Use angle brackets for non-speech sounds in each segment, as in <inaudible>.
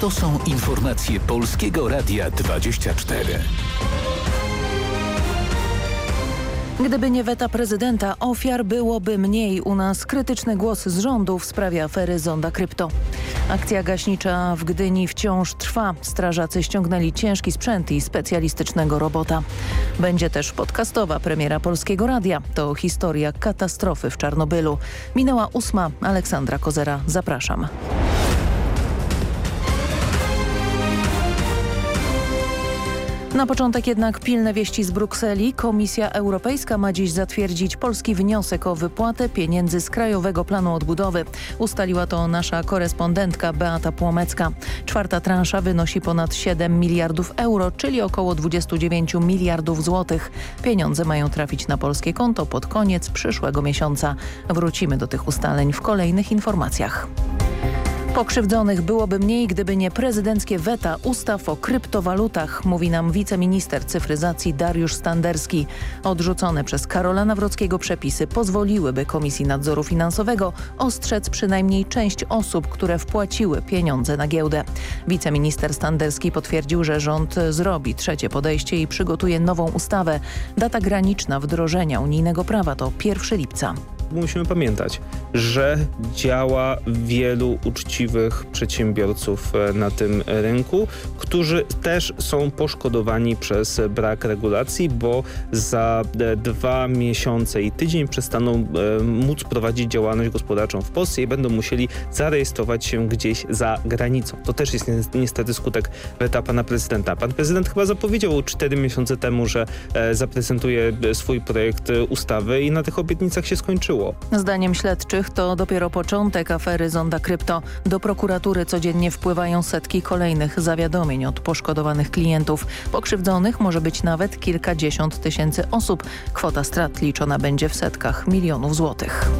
To są informacje Polskiego Radia 24. Gdyby nie weta prezydenta, ofiar byłoby mniej. U nas krytyczny głos z rządu w sprawie afery Zonda Krypto. Akcja gaśnicza w Gdyni wciąż trwa. Strażacy ściągnęli ciężki sprzęt i specjalistycznego robota. Będzie też podcastowa premiera Polskiego Radia. To historia katastrofy w Czarnobylu. Minęła ósma. Aleksandra Kozera. Zapraszam. Na początek jednak pilne wieści z Brukseli. Komisja Europejska ma dziś zatwierdzić polski wniosek o wypłatę pieniędzy z Krajowego Planu Odbudowy. Ustaliła to nasza korespondentka Beata Płomecka. Czwarta transza wynosi ponad 7 miliardów euro, czyli około 29 miliardów złotych. Pieniądze mają trafić na polskie konto pod koniec przyszłego miesiąca. Wrócimy do tych ustaleń w kolejnych informacjach. Pokrzywdzonych byłoby mniej, gdyby nie prezydenckie weta ustaw o kryptowalutach, mówi nam wiceminister cyfryzacji Dariusz Standerski. Odrzucone przez Karola Nawrockiego przepisy pozwoliłyby Komisji Nadzoru Finansowego ostrzec przynajmniej część osób, które wpłaciły pieniądze na giełdę. Wiceminister Standerski potwierdził, że rząd zrobi trzecie podejście i przygotuje nową ustawę. Data graniczna wdrożenia unijnego prawa to 1 lipca musimy pamiętać, że działa wielu uczciwych przedsiębiorców e, na tym rynku, którzy też są poszkodowani przez brak regulacji, bo za e, dwa miesiące i tydzień przestaną e, móc prowadzić działalność gospodarczą w Polsce i będą musieli zarejestrować się gdzieś za granicą. To też jest niestety skutek weta pana prezydenta. Pan prezydent chyba zapowiedział cztery miesiące temu, że zaprezentuje swój projekt ustawy i na tych obietnicach się skończyło było. Zdaniem śledczych to dopiero początek afery Zonda Krypto. Do prokuratury codziennie wpływają setki kolejnych zawiadomień od poszkodowanych klientów. Pokrzywdzonych może być nawet kilkadziesiąt tysięcy osób. Kwota strat liczona będzie w setkach milionów złotych.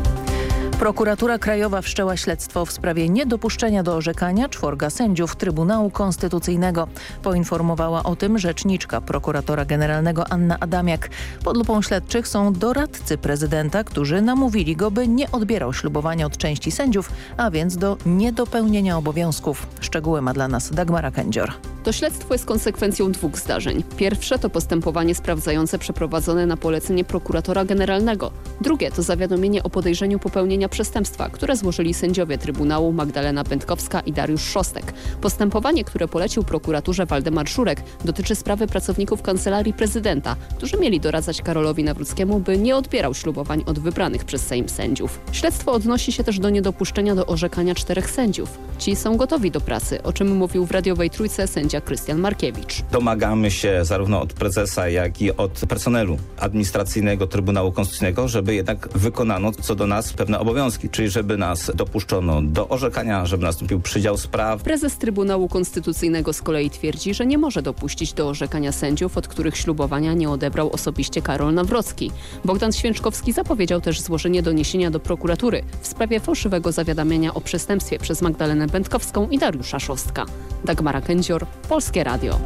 Prokuratura Krajowa wszczęła śledztwo w sprawie niedopuszczenia do orzekania czworga sędziów Trybunału Konstytucyjnego. Poinformowała o tym rzeczniczka prokuratora generalnego Anna Adamiak. Pod lupą śledczych są doradcy prezydenta, którzy namówili go, by nie odbierał ślubowania od części sędziów, a więc do niedopełnienia obowiązków. Szczegóły ma dla nas Dagmara Kędzior. To śledztwo jest konsekwencją dwóch zdarzeń. Pierwsze to postępowanie sprawdzające przeprowadzone na polecenie prokuratora generalnego. Drugie to zawiadomienie o podejrzeniu popełnienia przestępstwa, które złożyli sędziowie Trybunału Magdalena Pętkowska i Dariusz Szostek. Postępowanie, które polecił prokuraturze Waldemar Szurek, dotyczy sprawy pracowników Kancelarii Prezydenta, którzy mieli doradzać Karolowi Nawróckiemu, by nie odbierał ślubowań od wybranych przez Sejm sędziów. Śledztwo odnosi się też do niedopuszczenia do orzekania czterech sędziów. Ci są gotowi do pracy, o czym mówił w radiowej trójce sędzia Krystian Markiewicz. Domagamy się zarówno od prezesa, jak i od personelu administracyjnego Trybunału Konstytucyjnego, żeby jednak wykonano co do nas pewne obowiązki obowiązki, czyli żeby nas dopuszczono do orzekania, żeby nastąpił przydział spraw. Prezes Trybunału Konstytucyjnego z kolei twierdzi, że nie może dopuścić do orzekania sędziów, od których ślubowania nie odebrał osobiście Karol Nawrocki. Bogdan Święczkowski zapowiedział też złożenie doniesienia do prokuratury w sprawie fałszywego zawiadamiania o przestępstwie przez Magdalenę Będkowską i Dariusza Szostka. Dagmara Kędzior, Polskie Radio.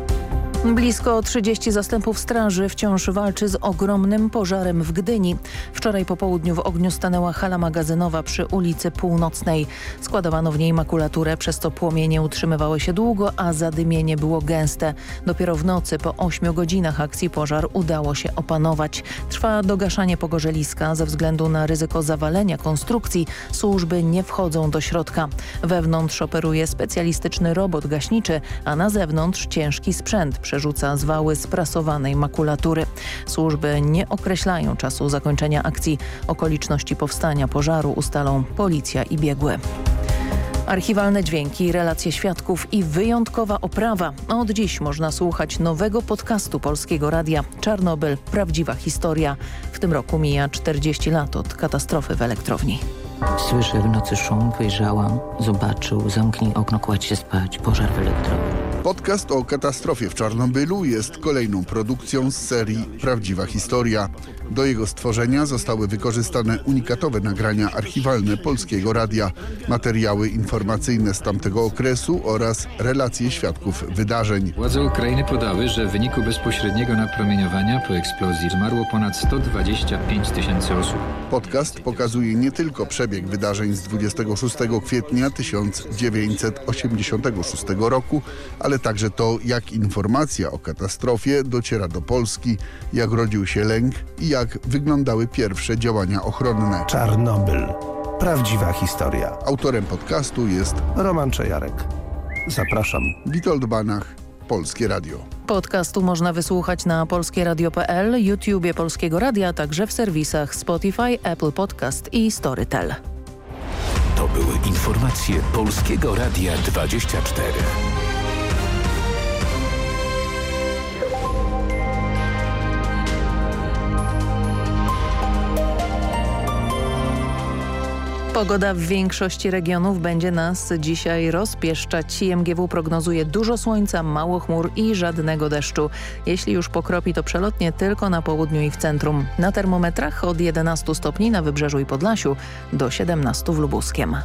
Blisko 30 zastępów straży wciąż walczy z ogromnym pożarem w Gdyni. Wczoraj po południu w ogniu stanęła hala magazynowa przy ulicy Północnej. Składowano w niej makulaturę, przez to płomienie utrzymywały się długo, a zadymienie było gęste. Dopiero w nocy po 8 godzinach akcji pożar udało się opanować. Trwa dogaszanie pogorzeliska. Ze względu na ryzyko zawalenia konstrukcji służby nie wchodzą do środka. Wewnątrz operuje specjalistyczny robot gaśniczy, a na zewnątrz ciężki sprzęt przerzuca zwały sprasowanej makulatury. Służby nie określają czasu zakończenia akcji. Okoliczności powstania pożaru ustalą policja i biegły. Archiwalne dźwięki, relacje świadków i wyjątkowa oprawa. Od dziś można słuchać nowego podcastu Polskiego Radia Czarnobyl – Prawdziwa historia. W tym roku mija 40 lat od katastrofy w elektrowni. Słyszę w nocy szum, wyjrzałam, zobaczył, zamknij okno, kładź się spać, pożar w elektrowni. Podcast o katastrofie w Czarnobylu jest kolejną produkcją z serii Prawdziwa Historia. Do jego stworzenia zostały wykorzystane unikatowe nagrania archiwalne Polskiego Radia, materiały informacyjne z tamtego okresu oraz relacje świadków wydarzeń. Władze Ukrainy podały, że w wyniku bezpośredniego napromieniowania po eksplozji zmarło ponad 125 tysięcy osób. Podcast pokazuje nie tylko przebieg wydarzeń z 26 kwietnia 1986 roku, ale także to, jak informacja o katastrofie dociera do Polski, jak rodził się lęk i jak wyglądały pierwsze działania ochronne. Czarnobyl. Prawdziwa historia. Autorem podcastu jest Roman Czajarek. Zapraszam. Witold Banach, Polskie Radio. Podcastu można wysłuchać na polskieradio.pl, YouTubie Polskiego Radia, a także w serwisach Spotify, Apple Podcast i Storytel. To były informacje Polskiego Radia 24. Pogoda w większości regionów będzie nas dzisiaj rozpieszczać. IMGW prognozuje dużo słońca, mało chmur i żadnego deszczu. Jeśli już pokropi, to przelotnie tylko na południu i w centrum. Na termometrach od 11 stopni na Wybrzeżu i Podlasiu do 17 w Lubuskiem.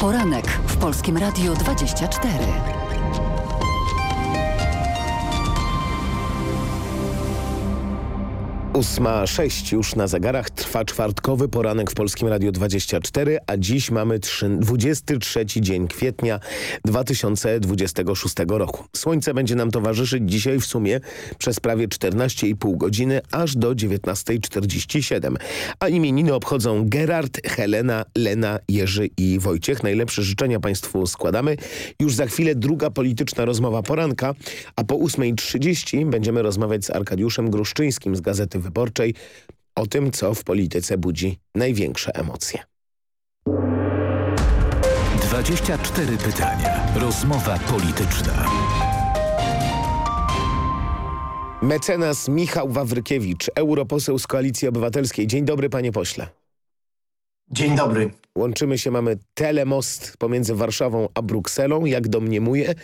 Poranek w Polskim Radiu 24. Ósma sześć już na zegarach trwa czwartkowy poranek w Polskim Radio 24, a dziś mamy 3, 23 dzień kwietnia 2026 roku. Słońce będzie nam towarzyszyć dzisiaj w sumie przez prawie 14,5 godziny aż do 19.47. A imieniny obchodzą Gerard, Helena, Lena, Jerzy i Wojciech. Najlepsze życzenia Państwu składamy. Już za chwilę druga polityczna rozmowa poranka, a po 8.30 będziemy rozmawiać z Arkadiuszem Gruszczyńskim z Gazety Wyborczej o tym, co w polityce budzi największe emocje. 24 pytania. Rozmowa polityczna. Mecenas Michał Wawrykiewicz, europoseł z Koalicji Obywatelskiej. Dzień dobry, panie pośle. Dzień dobry. Łączymy się, mamy telemost pomiędzy Warszawą a Brukselą, jak domniemuję.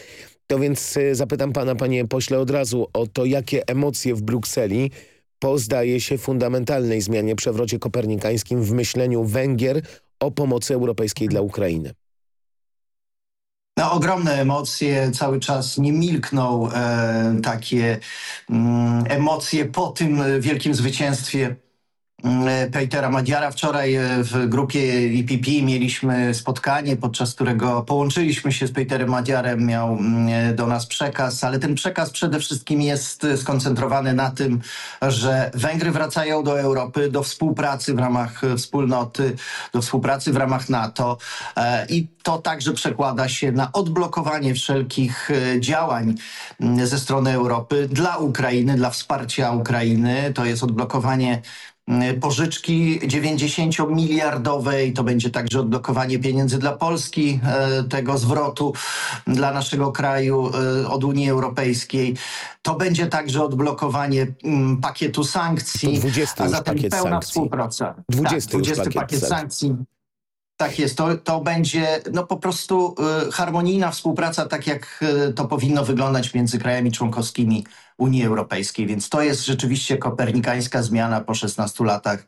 To więc y, zapytam pana, panie pośle, od razu o to, jakie emocje w Brukseli po, zdaje się, fundamentalnej zmianie, przewrocie kopernikańskim w myśleniu Węgier o pomocy europejskiej dla Ukrainy. No, ogromne emocje, cały czas nie milkną e, takie mm, emocje po tym wielkim zwycięstwie mm, Petera Madiara. Wczoraj e, w grupie IPP mieliśmy spotkanie, podczas którego połączyliśmy się z Peterem Madiarem, miał mm, do nas przekaz, ale ten przekaz przede wszystkim jest skoncentrowany na tym, że Węgry wracają do Europy, do współpracy w ramach wspólnoty, do współpracy w ramach NATO e, i to także przekłada się na odblokowanie wszelkich e, działań mm, ze strony Europy dla Ukrainy, dla wsparcia Ukrainy. To jest odblokowanie pożyczki 90-miliardowej, to będzie także odblokowanie pieniędzy dla Polski, e, tego zwrotu dla naszego kraju e, od Unii Europejskiej. To będzie także odblokowanie mm, pakietu sankcji, To 20 a zatem pakiet pełna sankcji. współpraca. 20 tak, już 20 pakiet pakiet sankcji. sankcji. Tak jest, to, to będzie no po prostu y, harmonijna współpraca, tak jak y, to powinno wyglądać między krajami członkowskimi Unii Europejskiej. Więc to jest rzeczywiście kopernikańska zmiana po 16 latach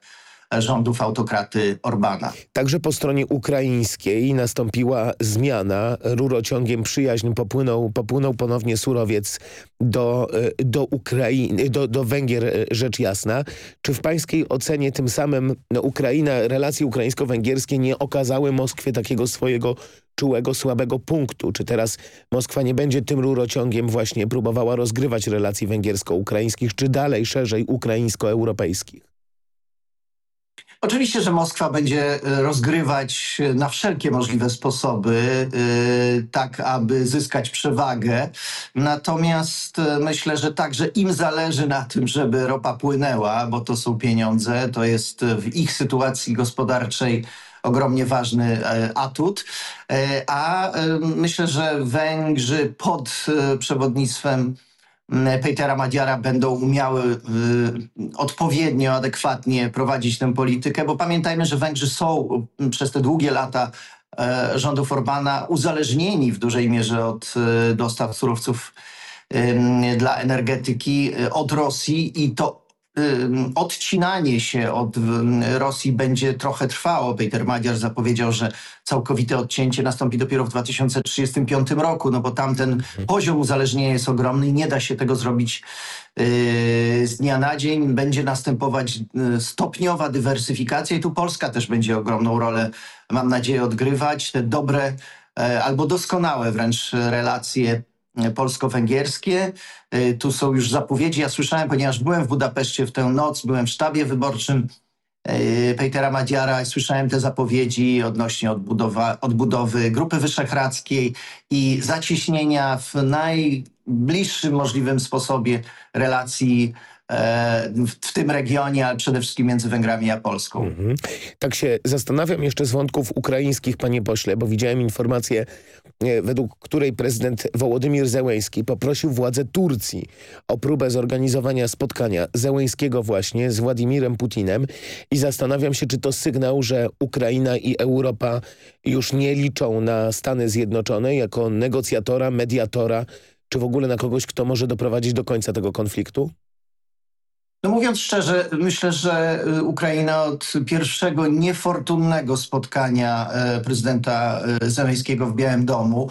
rządów autokraty Orbana. Także po stronie ukraińskiej nastąpiła zmiana. Rurociągiem przyjaźń popłynął, popłynął ponownie surowiec do, e, do Ukrainy, do, do Węgier, e, rzecz jasna. Czy w pańskiej ocenie tym samym no, Ukraina, relacje ukraińsko-węgierskie nie okazały Moskwie takiego swojego czułego, słabego punktu? Czy teraz Moskwa nie będzie tym rurociągiem właśnie próbowała rozgrywać relacji węgiersko-ukraińskich, czy dalej szerzej ukraińsko-europejskich? Oczywiście, że Moskwa będzie e, rozgrywać e, na wszelkie możliwe sposoby, e, tak aby zyskać przewagę. Natomiast myślę, że także im zależy na tym, żeby ropa płynęła, bo to są pieniądze, to jest w ich sytuacji gospodarczej ogromnie ważny atut. A myślę, że Węgrzy pod przewodnictwem Petera Madziara będą umiały y, odpowiednio, adekwatnie prowadzić tę politykę, bo pamiętajmy, że Węgrzy są przez te długie lata e, rządów Orbana uzależnieni w dużej mierze od e, dostaw surowców dla energetyki e, od Rosji i to odcinanie się od Rosji będzie trochę trwało. Peter Madziar zapowiedział, że całkowite odcięcie nastąpi dopiero w 2035 roku, no bo tamten mhm. poziom uzależnienia jest ogromny i nie da się tego zrobić yy, z dnia na dzień. Będzie następować yy, stopniowa dywersyfikacja i tu Polska też będzie ogromną rolę, mam nadzieję, odgrywać. Te dobre yy, albo doskonałe wręcz relacje polsko-węgierskie. Y, tu są już zapowiedzi. Ja słyszałem, ponieważ byłem w Budapeszcie w tę noc, byłem w sztabie wyborczym y, Petera Madziara i słyszałem te zapowiedzi odnośnie odbudowa, odbudowy Grupy Wyszehradzkiej i zacieśnienia w najbliższym możliwym sposobie relacji E, w tym regionie, ale przede wszystkim między Węgrami a Polską. Mhm. Tak się zastanawiam jeszcze z wątków ukraińskich, panie pośle, bo widziałem informację, e, według której prezydent Wołodymir Zełęński poprosił władze Turcji o próbę zorganizowania spotkania Zełęńskiego właśnie z Władimirem Putinem i zastanawiam się, czy to sygnał, że Ukraina i Europa już nie liczą na Stany Zjednoczone jako negocjatora, mediatora, czy w ogóle na kogoś, kto może doprowadzić do końca tego konfliktu? No mówiąc szczerze, myślę, że y, Ukraina od pierwszego niefortunnego spotkania e, prezydenta e, Zeleńskiego w Białym Domu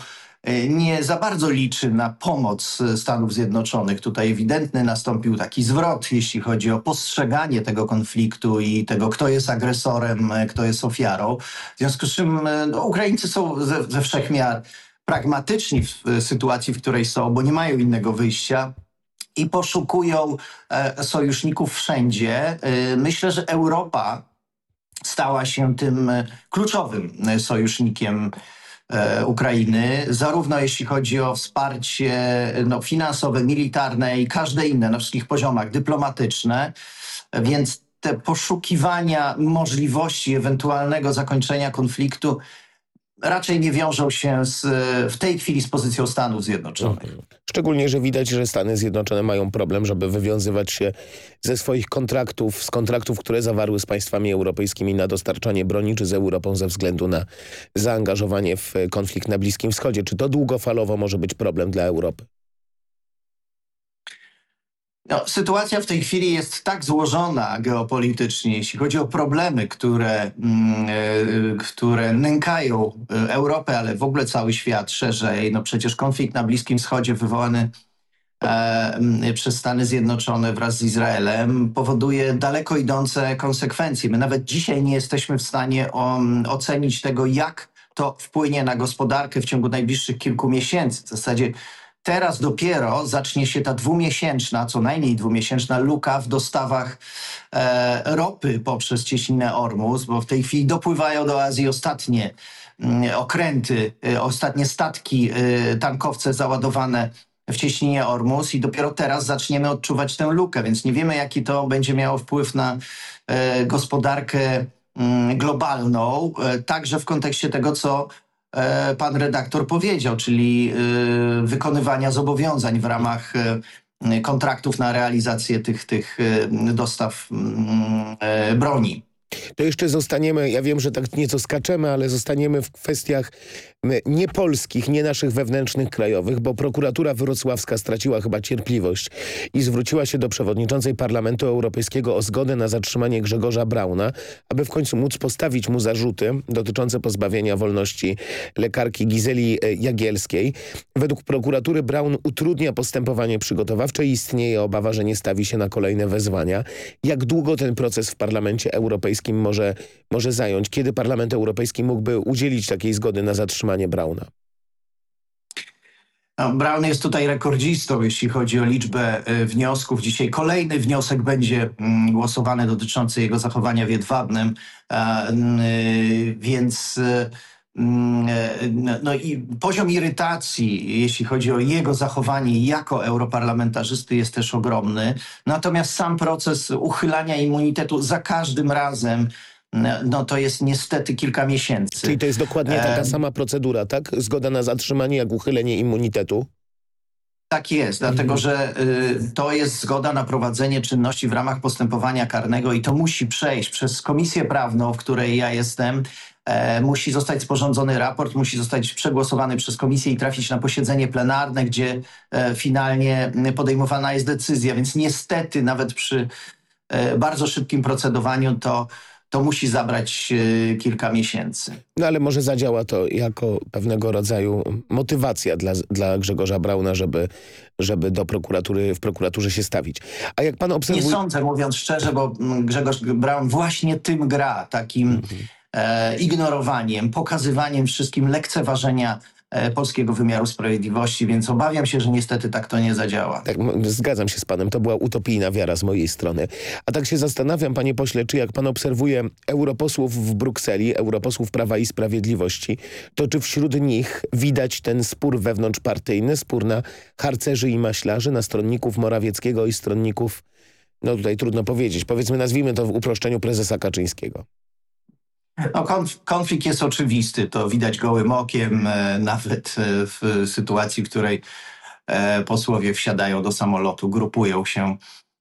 nie za bardzo liczy na pomoc Stanów Zjednoczonych. Tutaj ewidentny nastąpił taki zwrot, jeśli chodzi o postrzeganie tego konfliktu i tego, kto jest agresorem, kto jest ofiarą. W związku z czym no, Ukraińcy są ze, ze wszechmiar pragmatyczni w sytuacji, w której są, bo nie mają innego wyjścia i poszukują e, sojuszników wszędzie. E, myślę, że Europa stała się tym e, kluczowym sojusznikiem Ukrainy, zarówno jeśli chodzi o wsparcie no, finansowe, militarne i każde inne na wszystkich poziomach, dyplomatyczne, więc te poszukiwania możliwości ewentualnego zakończenia konfliktu raczej nie wiążą się z, w tej chwili z pozycją Stanów Zjednoczonych. Szczególnie, że widać, że Stany Zjednoczone mają problem, żeby wywiązywać się ze swoich kontraktów, z kontraktów, które zawarły z państwami europejskimi na dostarczanie broni, czy z Europą ze względu na zaangażowanie w konflikt na Bliskim Wschodzie. Czy to długofalowo może być problem dla Europy? No, sytuacja w tej chwili jest tak złożona geopolitycznie, jeśli chodzi o problemy, które, mm, e, które nękają e, Europę, ale w ogóle cały świat szerzej. No przecież konflikt na Bliskim Wschodzie wywołany e, przez Stany Zjednoczone wraz z Izraelem powoduje daleko idące konsekwencje. My nawet dzisiaj nie jesteśmy w stanie o, ocenić tego, jak to wpłynie na gospodarkę w ciągu najbliższych kilku miesięcy. W zasadzie Teraz dopiero zacznie się ta dwumiesięczna, co najmniej dwumiesięczna luka w dostawach e, ropy poprzez cieśninę Ormus, bo w tej chwili dopływają do Azji ostatnie mm, okręty, e, ostatnie statki, e, tankowce załadowane w cieśninie Ormus i dopiero teraz zaczniemy odczuwać tę lukę, więc nie wiemy jaki to będzie miało wpływ na e, gospodarkę mm, globalną, e, także w kontekście tego, co E, pan redaktor powiedział, czyli e, wykonywania zobowiązań w ramach e, kontraktów na realizację tych, tych dostaw mm, broni. To jeszcze zostaniemy, ja wiem, że tak nieco skaczemy, ale zostaniemy w kwestiach nie polskich, nie naszych wewnętrznych, krajowych, bo prokuratura wrocławska straciła chyba cierpliwość i zwróciła się do przewodniczącej Parlamentu Europejskiego o zgodę na zatrzymanie Grzegorza Brauna, aby w końcu móc postawić mu zarzuty dotyczące pozbawienia wolności lekarki Gizeli e, Jagielskiej. Według prokuratury Braun utrudnia postępowanie przygotowawcze i istnieje obawa, że nie stawi się na kolejne wezwania. Jak długo ten proces w Parlamencie Europejskim może, może zająć? Kiedy Parlament Europejski mógłby udzielić takiej zgody na zatrzymanie Brauna? Brown jest tutaj rekordzistą, jeśli chodzi o liczbę y, wniosków. Dzisiaj kolejny wniosek będzie mm, głosowany dotyczący jego zachowania w Jedwabnym, y, więc mm, no i poziom irytacji, jeśli chodzi o jego zachowanie jako europarlamentarzysty jest też ogromny. Natomiast sam proces uchylania immunitetu za każdym razem no to jest niestety kilka miesięcy. Czyli to jest dokładnie taka sama procedura, tak? Zgoda na zatrzymanie jak uchylenie immunitetu? Tak jest, dlatego Mhm. że y, to jest zgoda na prowadzenie czynności w ramach postępowania karnego i to musi przejść przez komisję prawną, w której ja jestem. E, musi zostać sporządzony raport, musi zostać przegłosowany przez komisję i trafić na posiedzenie plenarne, gdzie e, finalnie podejmowana jest decyzja. Więc niestety nawet przy e, bardzo szybkim procedowaniu to, to musi zabrać e, kilka miesięcy. No ale może zadziała to jako pewnego rodzaju motywacja dla, dla Grzegorza Brauna, żeby, żeby do prokuratury, w prokuraturze się stawić. A jak pan Nie obserwuje... sądzę, mówiąc szczerze, bo Grzegorz Braun właśnie tym gra, takim e, ignorowaniem, pokazywaniem wszystkim lekceważenia e, polskiego wymiaru sprawiedliwości, więc obawiam się, że niestety tak to nie zadziała. Tak, zgadzam się z panem, to była utopijna wiara z mojej strony. A tak się zastanawiam, panie pośle, czy jak pan obserwuje europosłów w Brukseli, europosłów Prawa i Sprawiedliwości, to czy wśród nich widać ten spór wewnątrzpartyjny, spór na harcerzy i maślarzy, na stronników Morawieckiego i stronników, no tutaj trudno powiedzieć, powiedzmy nazwijmy to w uproszczeniu prezesa Kaczyńskiego. No, konf konflikt jest oczywisty, to widać gołym okiem, e, nawet e, w sytuacji, w której e, posłowie wsiadają do samolotu, grupują się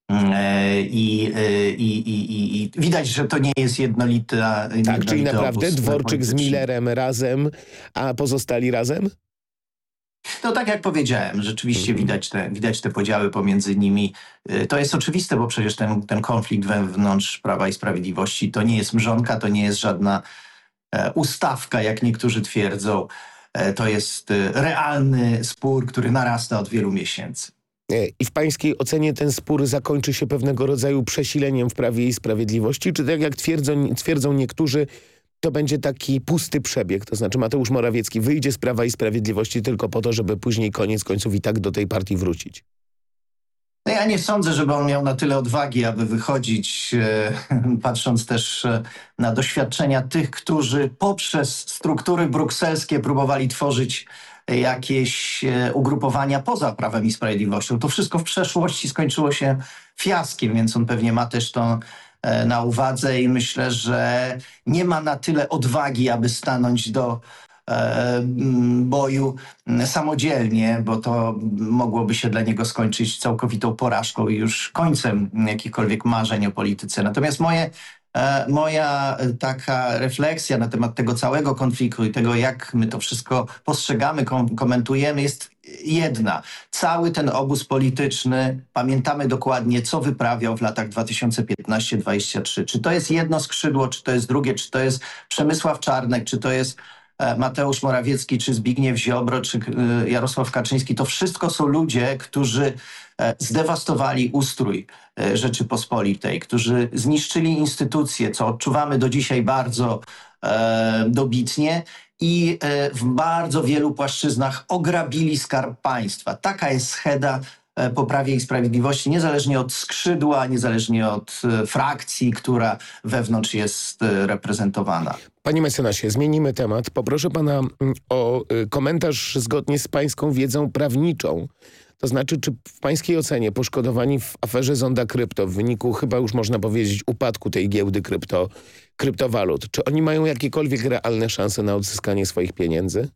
mm, i, i, i, i, widać, że to nie jest jednolita Tak, czyli naprawdę Dworczyk z. Millerem razem, a pozostali razem? No tak jak powiedziałem, rzeczywiście Mhm. widać, te, widać te podziały pomiędzy nimi. Y, To jest oczywiste, bo przecież ten, ten konflikt wewnątrz Prawa i Sprawiedliwości to nie jest mrzonka, to nie jest żadna e, ustawka, jak niektórzy twierdzą. E, To jest e, realny spór, który narasta od wielu miesięcy. E, I w pańskiej ocenie ten spór zakończy się pewnego rodzaju przesileniem w Prawie i Sprawiedliwości? Czy tak jak twierdzą, twierdzą niektórzy, to będzie taki pusty przebieg? To znaczy Mateusz Morawiecki wyjdzie z Prawa i Sprawiedliwości tylko po to, żeby później koniec końców i tak do tej partii wrócić. No ja nie sądzę, żeby on miał na tyle odwagi, aby wychodzić, e, <laughs> patrząc też e, na doświadczenia tych, którzy poprzez struktury brukselskie próbowali tworzyć jakieś e, ugrupowania poza Prawem i Sprawiedliwością. To wszystko w przeszłości skończyło się fiaskiem, więc on pewnie ma też e, na uwadze i myślę, że nie ma na tyle odwagi, aby stanąć do e, boju samodzielnie, bo to mogłoby się dla niego skończyć całkowitą porażką i już końcem jakichkolwiek marzeń o polityce. Natomiast moje, e, moja e, taka refleksja na temat tego całego konfliktu i tego, jak my to wszystko postrzegamy, kom komentujemy, jest jedna. Cały ten obóz polityczny, pamiętamy dokładnie, co wyprawiał w latach 2015-2023. Czy to jest jedno skrzydło, czy to jest drugie, czy to jest Przemysław Czarnek, czy to jest e, Mateusz Morawiecki, czy Zbigniew Ziobro, czy e, Jarosław Kaczyński. To wszystko są ludzie, którzy e, zdewastowali ustrój Rzeczypospolitej, którzy zniszczyli instytucje, co odczuwamy do dzisiaj bardzo dobitnie i e, w bardzo wielu płaszczyznach ograbili skarb państwa. Taka jest scheda e, po Prawie i Sprawiedliwości, niezależnie od skrzydła, niezależnie od e, frakcji, która wewnątrz jest reprezentowana. Panie mecenasie, zmienimy temat. Poproszę pana mm, o komentarz zgodnie z pańską wiedzą prawniczą. To znaczy, czy w pańskiej ocenie poszkodowani w aferze Zonda Krypto w wyniku chyba już można powiedzieć upadku tej giełdy krypto, kryptowalut, czy oni mają jakiekolwiek realne szanse na odzyskanie swoich pieniędzy?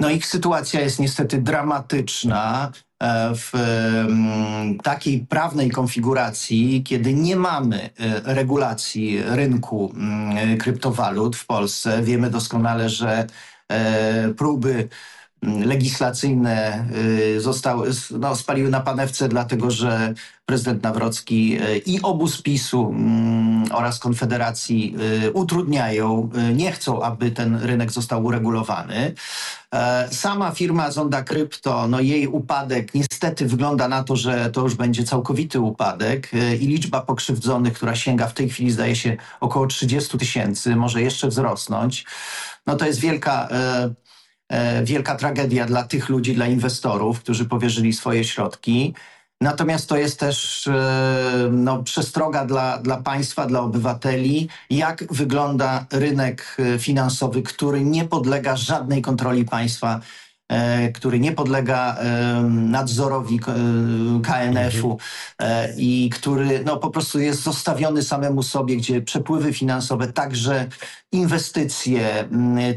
No ich sytuacja jest niestety dramatyczna e, w em, takiej prawnej konfiguracji, kiedy nie mamy e, regulacji rynku mm, kryptowalut w Polsce. Wiemy doskonale, że e, próby mm, legislacyjne y, zostały, no, spaliły na panewce, dlatego że prezydent Nawrocki y, i obóz PiSu mm, oraz Konfederacji y, utrudniają, nie chcą, aby ten rynek został uregulowany. E, Sama firma Zonda Krypto, no jej upadek niestety wygląda na to, że to już będzie całkowity upadek i liczba pokrzywdzonych, która sięga w tej chwili zdaje się około 30 tysięcy, może jeszcze wzrosnąć. No to jest wielka, e, wielka tragedia dla tych ludzi, dla inwestorów, którzy powierzyli swoje środki. Natomiast to jest też e, no, przestroga dla, dla państwa, dla obywateli, jak wygląda rynek e, finansowy, który nie podlega żadnej kontroli państwa który nie podlega nadzorowi KNF-u i który no, po prostu jest zostawiony samemu sobie, gdzie przepływy finansowe, także inwestycje,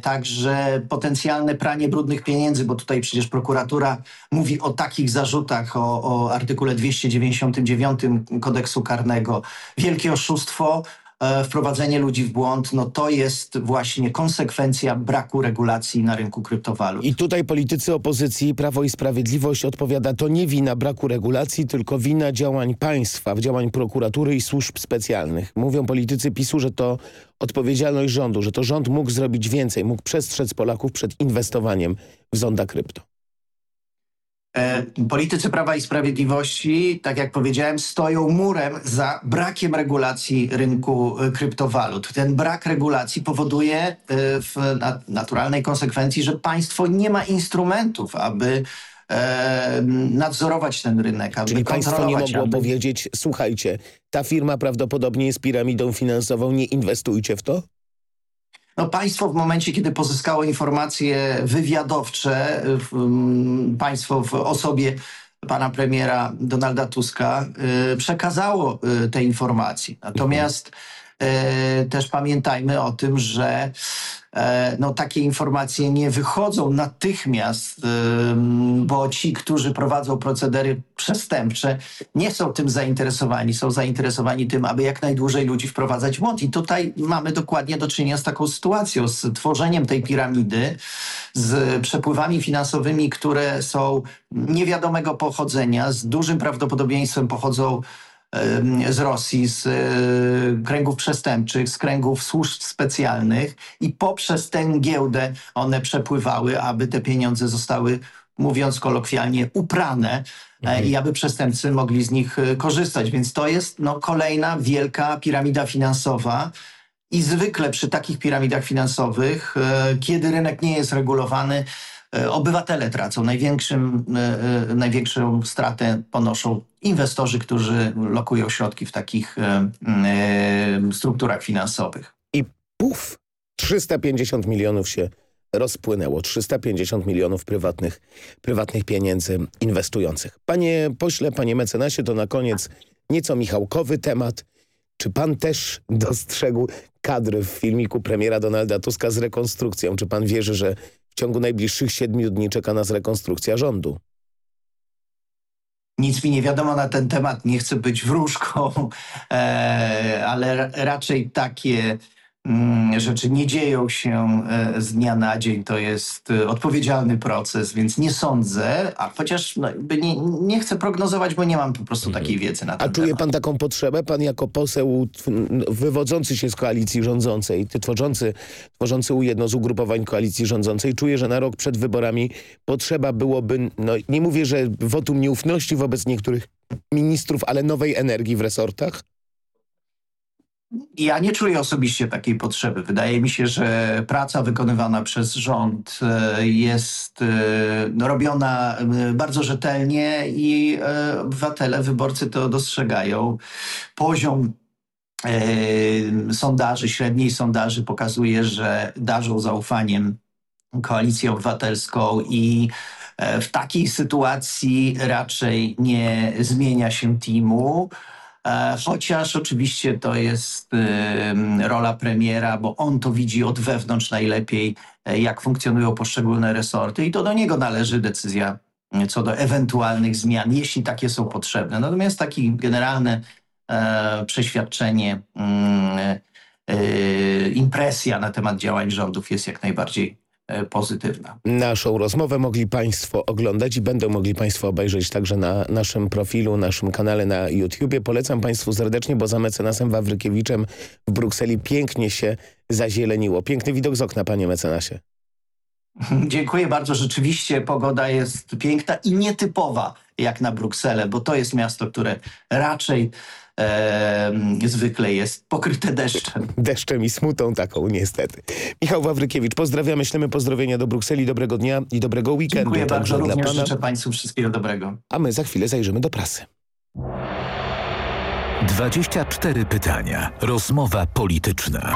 także potencjalne pranie brudnych pieniędzy, bo tutaj przecież prokuratura mówi o takich zarzutach, o, o artykule 299 kodeksu karnego. Wielkie oszustwo, E, wprowadzenie ludzi w błąd, no to jest właśnie konsekwencja braku regulacji na rynku kryptowalut. I tutaj politycy opozycji Prawo i Sprawiedliwość odpowiada, to nie wina braku regulacji, tylko wina działań państwa, działań prokuratury i służb specjalnych. Mówią politycy PiSu, że to odpowiedzialność rządu, że to rząd mógł zrobić więcej, mógł przestrzec Polaków przed inwestowaniem w zonda krypto. E, politycy Prawa i Sprawiedliwości, tak jak powiedziałem, stoją murem za brakiem regulacji rynku e, kryptowalut. Ten brak regulacji powoduje e, w naturalnej konsekwencji, że państwo nie ma instrumentów, aby nadzorować ten rynek. Aby Czyli państwo nie mogło aby... powiedzieć, słuchajcie, ta firma prawdopodobnie jest piramidą finansową, nie inwestujcie w to? No państwo w momencie, kiedy pozyskało informacje wywiadowcze, w, państwo w osobie pana premiera Donalda Tuska y, przekazało y, te informacje. Natomiast y, też pamiętajmy o tym, że no, takie informacje nie wychodzą natychmiast, bo ci, którzy prowadzą procedery przestępcze, nie są tym zainteresowani. Są zainteresowani tym, aby jak najdłużej ludzi wprowadzać w błąd. I tutaj mamy dokładnie do czynienia z taką sytuacją, z tworzeniem tej piramidy, z przepływami finansowymi, które są niewiadomego pochodzenia, z dużym prawdopodobieństwem pochodzą z Rosji, z e, kręgów przestępczych, z kręgów służb specjalnych i poprzez tę giełdę one przepływały, aby te pieniądze zostały mówiąc kolokwialnie, uprane e, mhm. i aby przestępcy mogli z nich e, korzystać. Więc to jest no, kolejna wielka piramida finansowa. I zwykle przy takich piramidach finansowych, kiedy rynek nie jest regulowany, obywatele tracą. Największym, e, e, największą stratę ponoszą inwestorzy, którzy lokują środki w takich strukturach finansowych. I puf, 350 milionów się rozpłynęło. 350 milionów prywatnych, prywatnych pieniędzy inwestujących. Panie pośle, panie mecenasie, to na koniec nieco michałkowy temat. Czy pan też dostrzegł kadry w filmiku premiera Donalda Tuska z rekonstrukcją? Czy pan wierzy, że w ciągu najbliższych siedmiu dni czeka nas rekonstrukcja rządu. Nic mi nie wiadomo na ten temat, nie chcę być wróżką, <laughs> e, ale raczej takie rzeczy nie dzieją się e, z dnia na dzień. To jest e, odpowiedzialny proces, więc nie sądzę, a chociaż no, nie, nie chcę prognozować, bo nie mam po prostu takiej wiedzy na ten A czuje temat. pan taką potrzebę? Pan jako poseł wywodzący się z koalicji rządzącej, ty tworzący, tworzący jedno z ugrupowań koalicji rządzącej, czuje, że na rok przed wyborami potrzeba byłoby, no nie mówię, że wotum nieufności wobec niektórych ministrów, ale nowej energii w resortach? Ja nie czuję osobiście takiej potrzeby. Wydaje mi się, że praca wykonywana przez rząd e, jest e, no, robiona e, bardzo rzetelnie i obywatele, wyborcy to dostrzegają. Poziom sondaży, średniej sondaży pokazuje, że darzą zaufaniem koalicję obywatelską i w takiej sytuacji raczej nie zmienia się teamu. E, chociaż oczywiście to jest rola premiera, bo on to widzi od wewnątrz najlepiej, e, jak funkcjonują poszczególne resorty i to do niego należy decyzja co do ewentualnych zmian, jeśli takie są potrzebne. Natomiast takie generalne e, przeświadczenie, impresja na temat działań rządów jest jak najbardziej pozytywna. Naszą rozmowę mogli Państwo oglądać i będą mogli Państwo obejrzeć także na naszym profilu, naszym kanale na YouTubie. Polecam Państwu serdecznie, bo za mecenasem Wawrykiewiczem w Brukseli pięknie się zazieleniło. Piękny widok z okna, panie mecenasie. <laughs> Dziękuję bardzo. Rzeczywiście pogoda jest piękna i nietypowa jak na Brukselę, bo to jest miasto, które raczej e, zwykle jest pokryte deszczem. Deszczem i smutą taką niestety. Michał Wawrykiewicz, pozdrawiamy, ślemy pozdrowienia do Brukseli, dobrego dnia i dobrego weekendu. Dziękuję bardzo, również pana. życzę Państwu wszystkiego dobrego. A my za chwilę zajrzymy do prasy. 24 pytania. Rozmowa polityczna.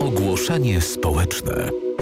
Ogłoszenie społeczne.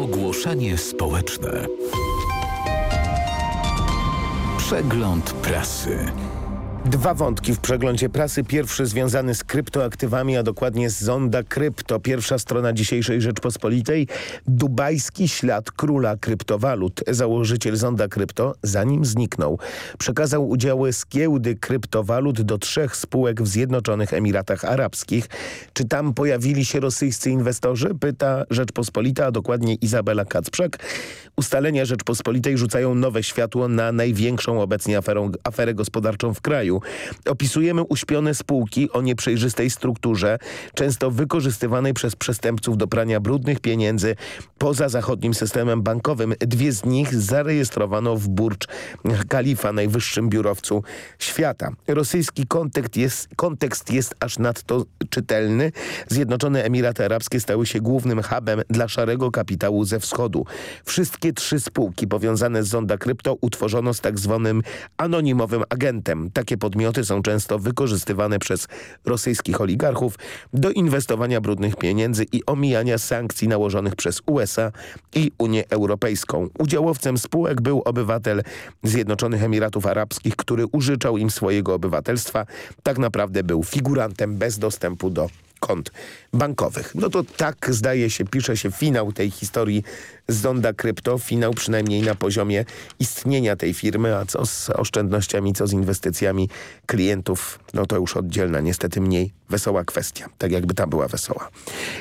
Ogłoszenie społeczne. Przegląd prasy. Dwa wątki w przeglądzie prasy. Pierwszy związany z kryptoaktywami, a dokładnie z Zonda Krypto. Pierwsza strona dzisiejszej Rzeczpospolitej. Dubajski ślad króla kryptowalut. Założyciel Zonda Krypto, zanim zniknął, przekazał udziały z giełdy kryptowalut do trzech spółek w Zjednoczonych Emiratach Arabskich. Czy tam pojawili się rosyjscy inwestorzy? Pyta Rzeczpospolita, a dokładnie Izabela Kacprzak. Ustalenia Rzeczpospolitej rzucają nowe światło na największą obecnie aferą, aferę gospodarczą w kraju. Opisujemy uśpione spółki o nieprzejrzystej strukturze, często wykorzystywanej przez przestępców do prania brudnych pieniędzy poza zachodnim systemem bankowym. Dwie z nich zarejestrowano w Burcz Khalifa, najwyższym biurowcu świata. Rosyjski kontekst jest, kontekst jest aż nadto czytelny. Zjednoczone Emiraty Arabskie stały się głównym hubem dla szarego kapitału ze wschodu. Wszystkie trzy spółki powiązane z Zonda Krypto utworzono z tak zwanym anonimowym agentem. Takie podmioty są często wykorzystywane przez rosyjskich oligarchów do inwestowania brudnych pieniędzy i omijania sankcji nałożonych przez USA i Unię Europejską. Udziałowcem spółek był obywatel Zjednoczonych Emiratów Arabskich, który użyczał im swojego obywatelstwa. Tak naprawdę był figurantem bez dostępu do kont bankowych. No to tak zdaje się, pisze się finał tej historii Zonda Krypto, finał przynajmniej na poziomie istnienia tej firmy, a co z oszczędnościami, co z inwestycjami klientów, no to już oddzielna, niestety mniej wesoła kwestia, tak jakby ta była wesoła.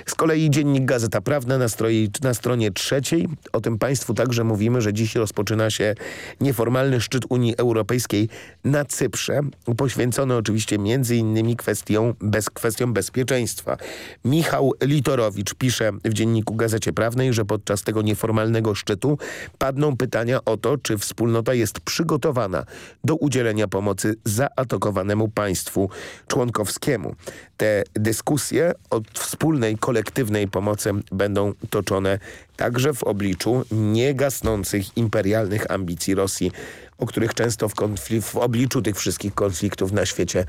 Z kolei dziennik Gazeta Prawna na, stroje, na stronie trzeciej, o tym Państwu także mówimy, że dziś rozpoczyna się nieformalny szczyt Unii Europejskiej na Cyprze, poświęcony oczywiście między innymi kwestią, bez, kwestią bezpieczeństwa. Michał Litorowicz pisze w dzienniku Gazecie Prawnej, że podczas tego nieformalnego szczytu padną pytania o to, czy wspólnota jest przygotowana do udzielenia pomocy zaatakowanemu państwu członkowskiemu. Te dyskusje o wspólnej, kolektywnej pomocy będą toczone także w obliczu niegasnących imperialnych ambicji Rosji, o których często w, w obliczu tych wszystkich konfliktów na świecie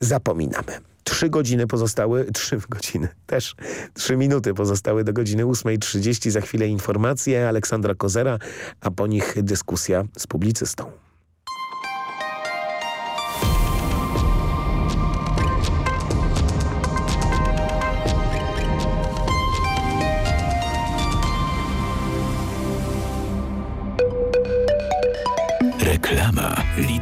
zapominamy. Trzy godziny pozostały, <laughs> trzy godziny, też trzy minuty pozostały do godziny 8.30. Za chwilę informacje Aleksandra Kozera, a po nich dyskusja z publicystą. Reklama.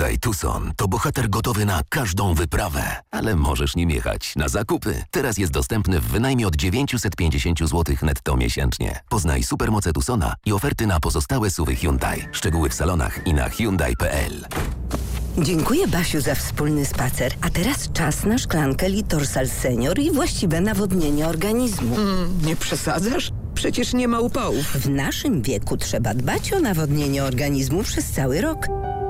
Hyundai Tucson to bohater gotowy na każdą wyprawę, ale możesz nim jechać na zakupy. Teraz jest dostępny w wynajmie od 950 zł netto miesięcznie. Poznaj supermoce Tucsona i oferty na pozostałe suwy Hyundai. Szczegóły w salonach i na Hyundai.pl. Dziękuję Basiu za wspólny spacer. A teraz czas na szklankę Litorsal Senior i właściwe nawodnienie organizmu. Mm, nie przesadzasz? Przecież nie ma upałów. W naszym wieku trzeba dbać o nawodnienie organizmu przez cały rok.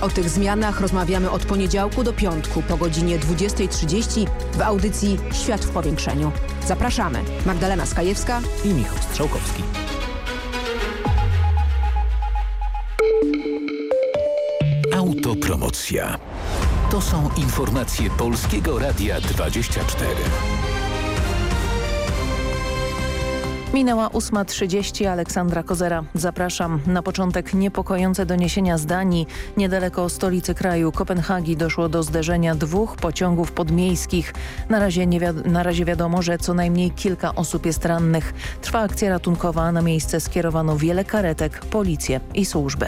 O tych zmianach rozmawiamy od poniedziałku do piątku po godzinie 20.30 w audycji Świat w powiększeniu. Zapraszamy. Magdalena Skajewska i Michał Strzałkowski. Autopromocja. To są informacje Polskiego Radia 24. Minęła 8.30, Aleksandra Kozera. Zapraszam. Na początek niepokojące doniesienia z Danii. Niedaleko stolicy kraju Kopenhagi doszło do zderzenia dwóch pociągów podmiejskich. Na razie, nie na razie wiadomo, że co najmniej kilka osób jest rannych. Trwa akcja ratunkowa. Na miejsce skierowano wiele karetek, policję i służby.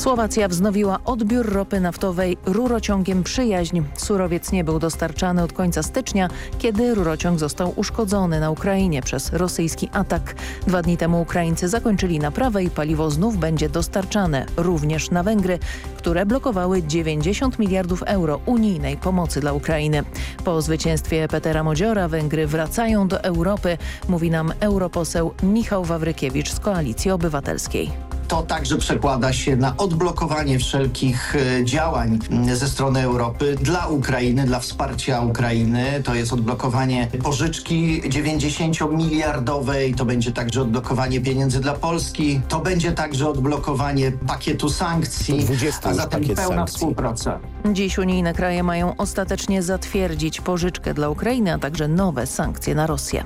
Słowacja wznowiła odbiór ropy naftowej rurociągiem Przyjaźń. Surowiec nie był dostarczany od końca stycznia, kiedy rurociąg został uszkodzony na Ukrainie przez rosyjski atak. Dwa dni temu Ukraińcy zakończyli naprawę i paliwo znów będzie dostarczane, również na Węgry, które blokowały 90 miliardów euro unijnej pomocy dla Ukrainy. Po zwycięstwie Petera Modziora Węgry wracają do Europy, mówi nam europoseł Michał Wawrykiewicz z Koalicji Obywatelskiej to także przekłada się na odblokowanie wszelkich e, działań ze strony Europy dla Ukrainy, dla wsparcia Ukrainy. To jest odblokowanie pożyczki 90-miliardowej, to będzie także odblokowanie pieniędzy dla Polski, to będzie także odblokowanie pakietu sankcji, a zatem pełna sankcji. współpraca. Dziś unijne kraje mają ostatecznie zatwierdzić pożyczkę dla Ukrainy, a także nowe sankcje na Rosję.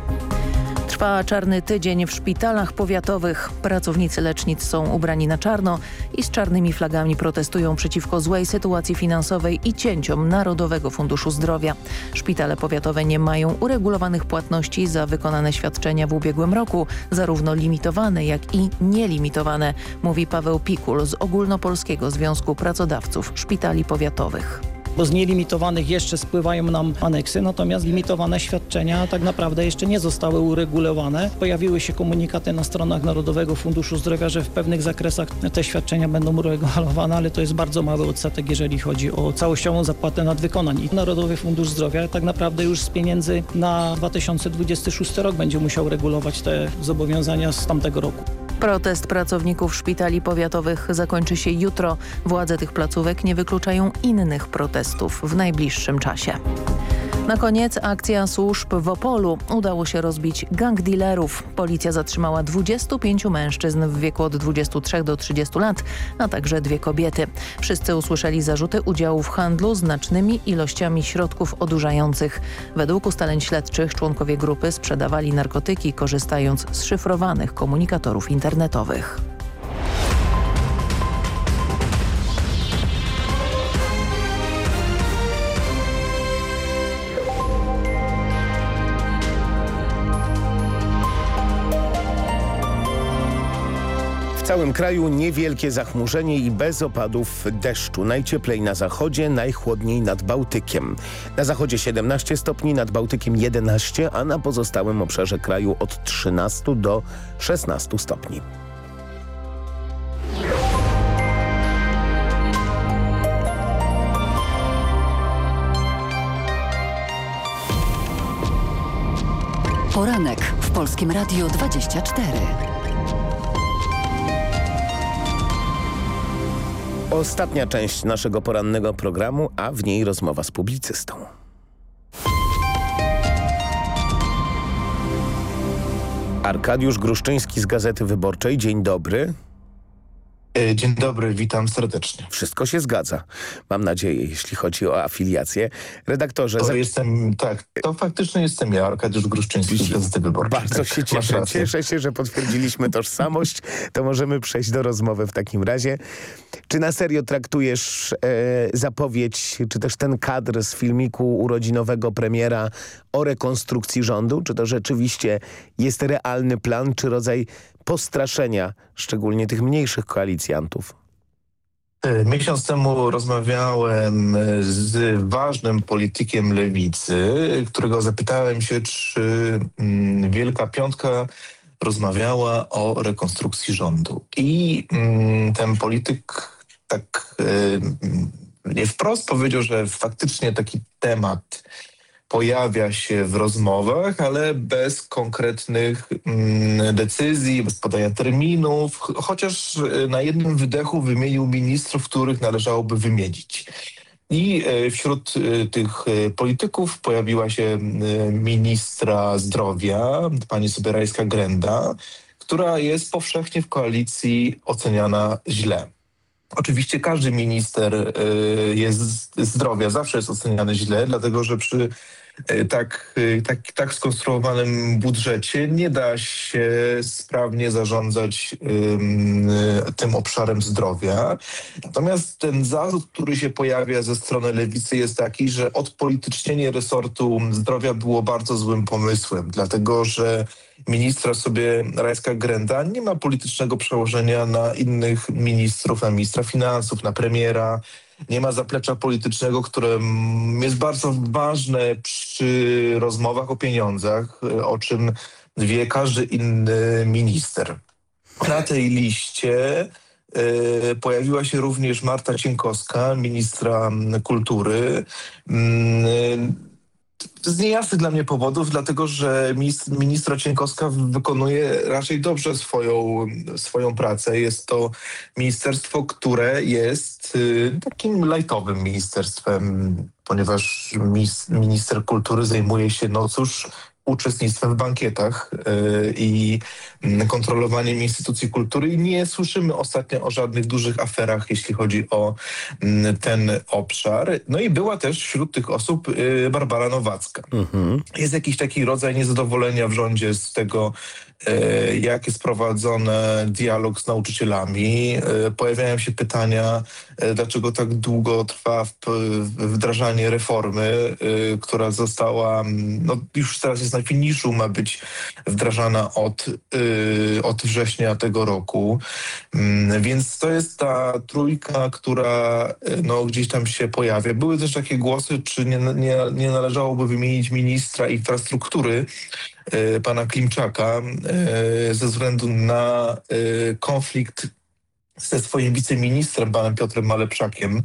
Trwa czarny tydzień w szpitalach powiatowych. Pracownicy lecznic są ubrani na czarno i z czarnymi flagami protestują przeciwko złej sytuacji finansowej i cięciom Narodowego Funduszu Zdrowia. Szpitale powiatowe nie mają uregulowanych płatności za wykonane świadczenia w ubiegłym roku, zarówno limitowane jak i nielimitowane, mówi Paweł Pikul z Ogólnopolskiego Związku Pracodawców Szpitali Powiatowych bo z nielimitowanych jeszcze spływają nam aneksy, natomiast limitowane świadczenia tak naprawdę jeszcze nie zostały uregulowane. Pojawiły się komunikaty na stronach Narodowego Funduszu Zdrowia, że w pewnych zakresach te świadczenia będą uregulowane, ale to jest bardzo mały odsetek, jeżeli chodzi o całościową zapłatę nadwykonań. I Narodowy Fundusz Zdrowia tak naprawdę już z pieniędzy na 2026 rok będzie musiał regulować te zobowiązania z tamtego roku. Protest pracowników szpitali powiatowych zakończy się jutro. Władze tych placówek nie wykluczają innych protestów w najbliższym czasie. Na koniec akcja służb w Opolu. Udało się rozbić gang dealerów. Policja zatrzymała 25 mężczyzn w wieku od 23 do 30 lat, a także dwie kobiety. Wszyscy usłyszeli zarzuty udziału w handlu znacznymi ilościami środków odurzających. Według ustaleń śledczych członkowie grupy sprzedawali narkotyki korzystając z szyfrowanych komunikatorów internetowych. Całym kraju niewielkie zachmurzenie i bez opadów deszczu. Najcieplej na zachodzie, najchłodniej nad Bałtykiem. Na zachodzie 17 stopni, nad Bałtykiem 11, a na pozostałym obszarze kraju od 13 do 16 stopni. Poranek w Polskim Radiu 24. Ostatnia część naszego porannego programu, a w niej rozmowa z publicystą. Arkadiusz Gruszczyński z Gazety Wyborczej. Dzień dobry. E, dzień dobry, witam serdecznie. Wszystko się zgadza, mam nadzieję, jeśli chodzi o afiliację. Redaktorze... To za... jestem, tak, to faktycznie jestem ja, Arkadiusz Gruszczyński z Gazety Wyborczej. Bardzo tak, się cieszę. Cieszę się, że potwierdziliśmy tożsamość. To możemy przejść do rozmowy w takim razie. Czy na serio traktujesz e, zapowiedź, czy też ten kadr z filmiku urodzinowego premiera o rekonstrukcji rządu? Czy to rzeczywiście jest realny plan, czy rodzaj postraszenia, szczególnie tych mniejszych koalicjantów? E, miesiąc temu rozmawiałem z ważnym politykiem lewicy, którego zapytałem się, czy mm, Wielka Piątka rozmawiała o rekonstrukcji rządu. I mm, ten polityk tak e, nie wprost powiedział, że faktycznie taki temat pojawia się w rozmowach, ale bez konkretnych mm, decyzji, bez podania terminów, chociaż y, na jednym wydechu wymienił ministrów, których należałoby wymienić. I y, wśród y, tych polityków pojawiła się ministra zdrowia, pani Sobierajska-Grenda, która jest powszechnie w koalicji oceniana źle. Oczywiście każdy minister jest zdrowia zawsze jest oceniany źle, dlatego że przy tak, e, tak, tak skonstruowanym budżecie nie da się sprawnie zarządzać um, tym obszarem zdrowia. Natomiast ten zarzut, który się pojawia ze strony lewicy jest taki, że odpolitycznienie resortu zdrowia było bardzo złym pomysłem, dlatego że ministra sobie Rajska Grenda nie ma politycznego przełożenia na innych ministrów, na ministra finansów, na premiera, nie ma zaplecza politycznego, które jest bardzo ważne przy rozmowach o pieniądzach, o czym wie każdy inny minister. Na tej liście y, pojawiła się również Marta Cienkowska, ministra kultury. Z niejasnych dla mnie powodów, dlatego że ministra Cienkowska wykonuje raczej dobrze swoją, swoją pracę. Jest to ministerstwo, które jest y, takim lajtowym ministerstwem, ponieważ minister kultury zajmuje się, no cóż, uczestnictwem w bankietach yy, i mm, kontrolowaniem instytucji kultury i nie słyszymy ostatnio o żadnych dużych aferach, jeśli chodzi o mm, ten obszar. No i była też wśród tych osób yy, Barbara Nowacka. Mhm. Jest jakiś taki rodzaj niezadowolenia w rządzie z tego, jak jest prowadzony dialog z nauczycielami. E, pojawiają się pytania, e, dlaczego tak długo trwa wdrażanie reformy, która została, no już teraz jest na finiszu, ma być wdrażana od, od września tego roku. Mm, więc to jest ta trójka, która no, gdzieś tam się pojawia. Były też takie głosy, czy nie, nie, nie należałoby wymienić ministra infrastruktury, E, pana Klimczaka e, ze względu na e, konflikt ze swoim wiceministrem, panem Piotrem Malepszakiem,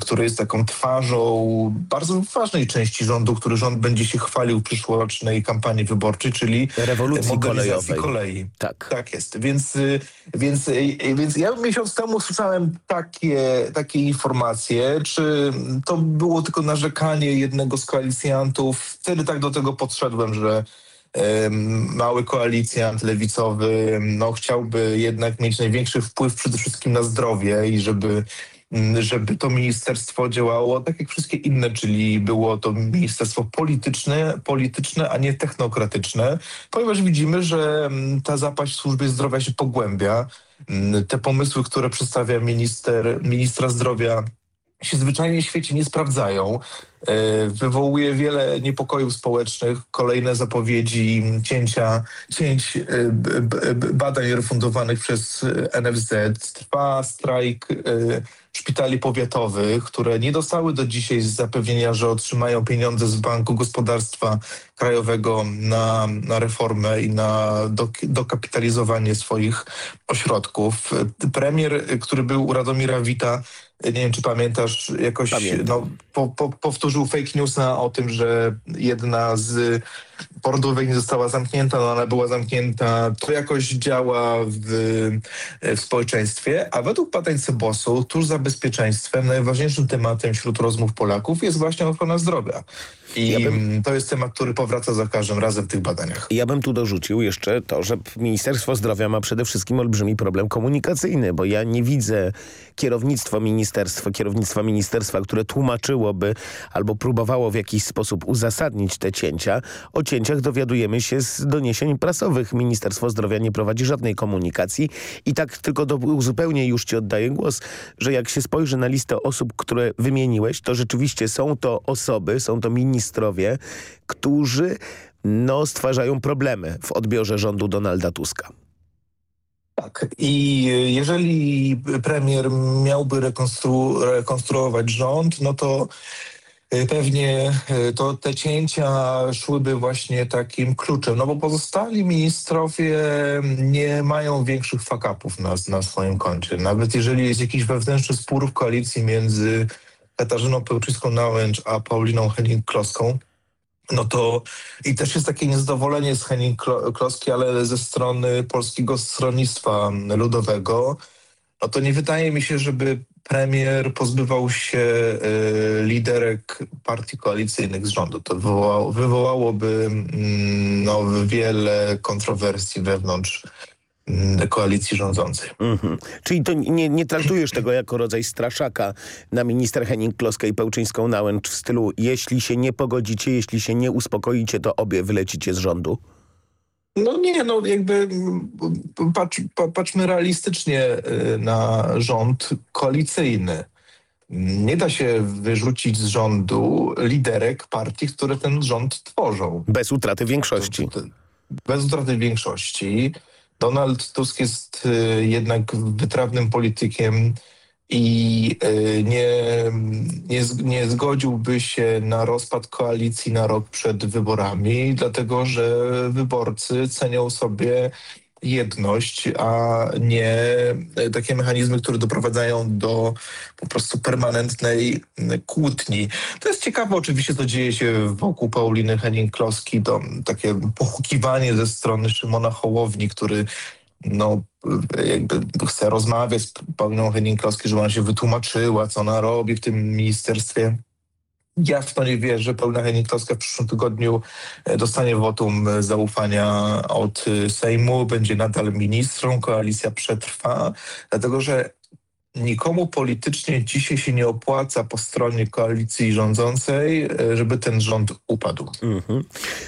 który jest taką twarzą bardzo ważnej części rządu, który rząd będzie się chwalił w przyszłorocznej kampanii wyborczej, czyli rewolucji kolejowej. kolei. Tak. tak jest. Więc, więc, więc ja miesiąc temu słyszałem takie, takie informacje, czy to było tylko narzekanie jednego z koalicjantów. Wtedy tak do tego podszedłem, że mały koalicjant lewicowy no, chciałby jednak mieć największy wpływ przede wszystkim na zdrowie i żeby mm, żeby to ministerstwo działało tak jak wszystkie inne, czyli było to ministerstwo polityczne, polityczne, a nie technokratyczne, ponieważ widzimy, że ta zapaść w służbie zdrowia się pogłębia. Mm, te pomysły, które przedstawia minister, ministra zdrowia się zwyczajnie w świecie nie sprawdzają. E, wywołuje wiele niepokojów społecznych, kolejne zapowiedzi cięcia, cięć e, badań refundowanych przez NFZ. Trwa strajk e, szpitali powiatowych, które nie dostały do dzisiaj zapewnienia, że otrzymają pieniądze z Banku Gospodarstwa Krajowego na, na reformę i na dokapitalizowanie swoich ośrodków. Premier, który był u Radomira Wita, nie wiem czy pamiętasz, jakoś no, po, po, powtórzył fake newsa o tym, że jedna z portówek nie została zamknięta, no ona była zamknięta. To jakoś działa w, w społeczeństwie, a według badań Cebosu tuż za bezpieczeństwem najważniejszym tematem wśród rozmów Polaków jest właśnie ochrona zdrowia. I ja bym, to jest temat, który powraca za każdym razem w tych badaniach. Ja bym tu dorzucił jeszcze to, że Ministerstwo Zdrowia ma przede wszystkim olbrzymi problem komunikacyjny, bo ja nie widzę kierownictwa ministerstwa, kierownictwa ministerstwa, które tłumaczyłoby albo próbowało w jakiś sposób uzasadnić te cięcia. O cięciach dowiadujemy się z doniesień prasowych. Ministerstwo Zdrowia nie prowadzi żadnej komunikacji i tak tylko do, zupełnie już ci oddaję głos, że jak się spojrzy na listę osób, które wymieniłeś, to rzeczywiście są to osoby, są to ministrowie, którzy no, stwarzają problemy w odbiorze rządu Donalda Tuska. Tak. I jeżeli premier miałby rekonstru rekonstruować rząd, no to y, pewnie y, to te cięcia szłyby właśnie takim kluczem, no bo pozostali ministrowie nie mają większych fakapów na, na swoim koncie. Nawet jeżeli jest jakiś wewnętrzny spór w koalicji między Katarzyną Pełczyńską-Nałęcz a Pauliną Henning-Kloską, no to i też jest takie niezadowolenie z Henning Kloski, ale ze strony Polskiego Stronnictwa Ludowego, no to nie wydaje mi się, żeby premier pozbywał się y, liderek partii koalicyjnych z rządu. To wywołało, wywołałoby y, no, wiele kontrowersji wewnątrz Mm, koalicji rządzącej. Mhm. Czyli to nie, nie traktujesz tego jako rodzaj straszaka na minister Henning-Kloskę i Pełczyńską-Nałęcz w stylu jeśli się nie pogodzicie, jeśli się nie uspokoicie, to obie wylecicie z rządu? No nie, no jakby mm, patrz, patrzmy realistycznie y, na rząd koalicyjny. Nie da się wyrzucić z rządu liderek partii, które ten rząd tworzą. Bez utraty większości. Bez utraty większości. Donald Tusk jest y, jednak wytrawnym politykiem i y, nie, nie, nie zgodziłby się na rozpad koalicji na rok przed wyborami, dlatego że wyborcy cenią sobie jedność, a nie takie mechanizmy, które doprowadzają do po prostu permanentnej kłótni. To jest ciekawe oczywiście, co dzieje się wokół Pauliny Henning-Kloski, to takie pochukiwanie ze strony Szymona Hołowni, który no, jakby chce rozmawiać z Pauliną Henning-Kloski, żeby ona się wytłumaczyła, co ona robi w tym ministerstwie. Ja w to nie wierzę. Paulina Henning-Kloska w przyszłym tygodniu e, dostanie wotum e, zaufania od e, Sejmu, będzie nadal ministrą, koalicja przetrwa, dlatego że nikomu politycznie dzisiaj się nie opłaca po stronie koalicji rządzącej, żeby ten rząd upadł. Mm -hmm.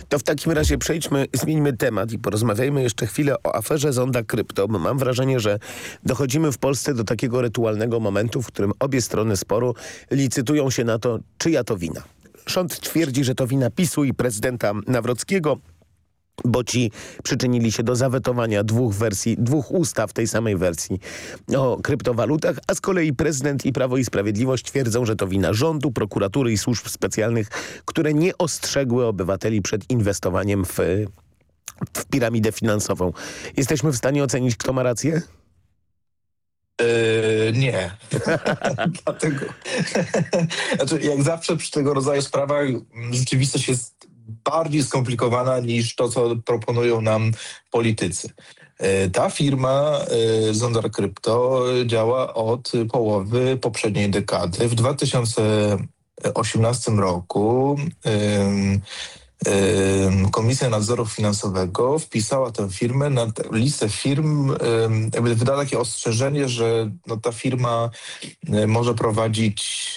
To w takim razie przejdźmy, zmieńmy temat i porozmawiajmy jeszcze chwilę o aferze Zonda Krypto, bo mam wrażenie, że dochodzimy w Polsce do takiego rytualnego momentu, w którym obie strony sporu licytują się na to, czyja to wina. Rząd twierdzi, że to wina PiSu i prezydenta Nawrockiego, bo ci przyczynili się do zawetowania dwóch wersji, dwóch ustaw tej samej wersji o kryptowalutach, a z kolei prezydent i Prawo i Sprawiedliwość twierdzą, że to wina rządu, prokuratury i służb specjalnych, które nie ostrzegły obywateli przed inwestowaniem w, w piramidę finansową. Jesteśmy w stanie ocenić, kto ma rację? Yy, nie. <laughs> Dlatego, <laughs> znaczy, jak zawsze przy tego rodzaju sprawach rzeczywistość jest bardziej skomplikowana niż to, co proponują nam politycy. E, ta firma e, Zondar Crypto działa od połowy poprzedniej dekady. W 2018 roku Komisja Nadzoru Finansowego wpisała tę firmę na listę firm, jakby wydała takie ostrzeżenie, że no, ta firma e, może prowadzić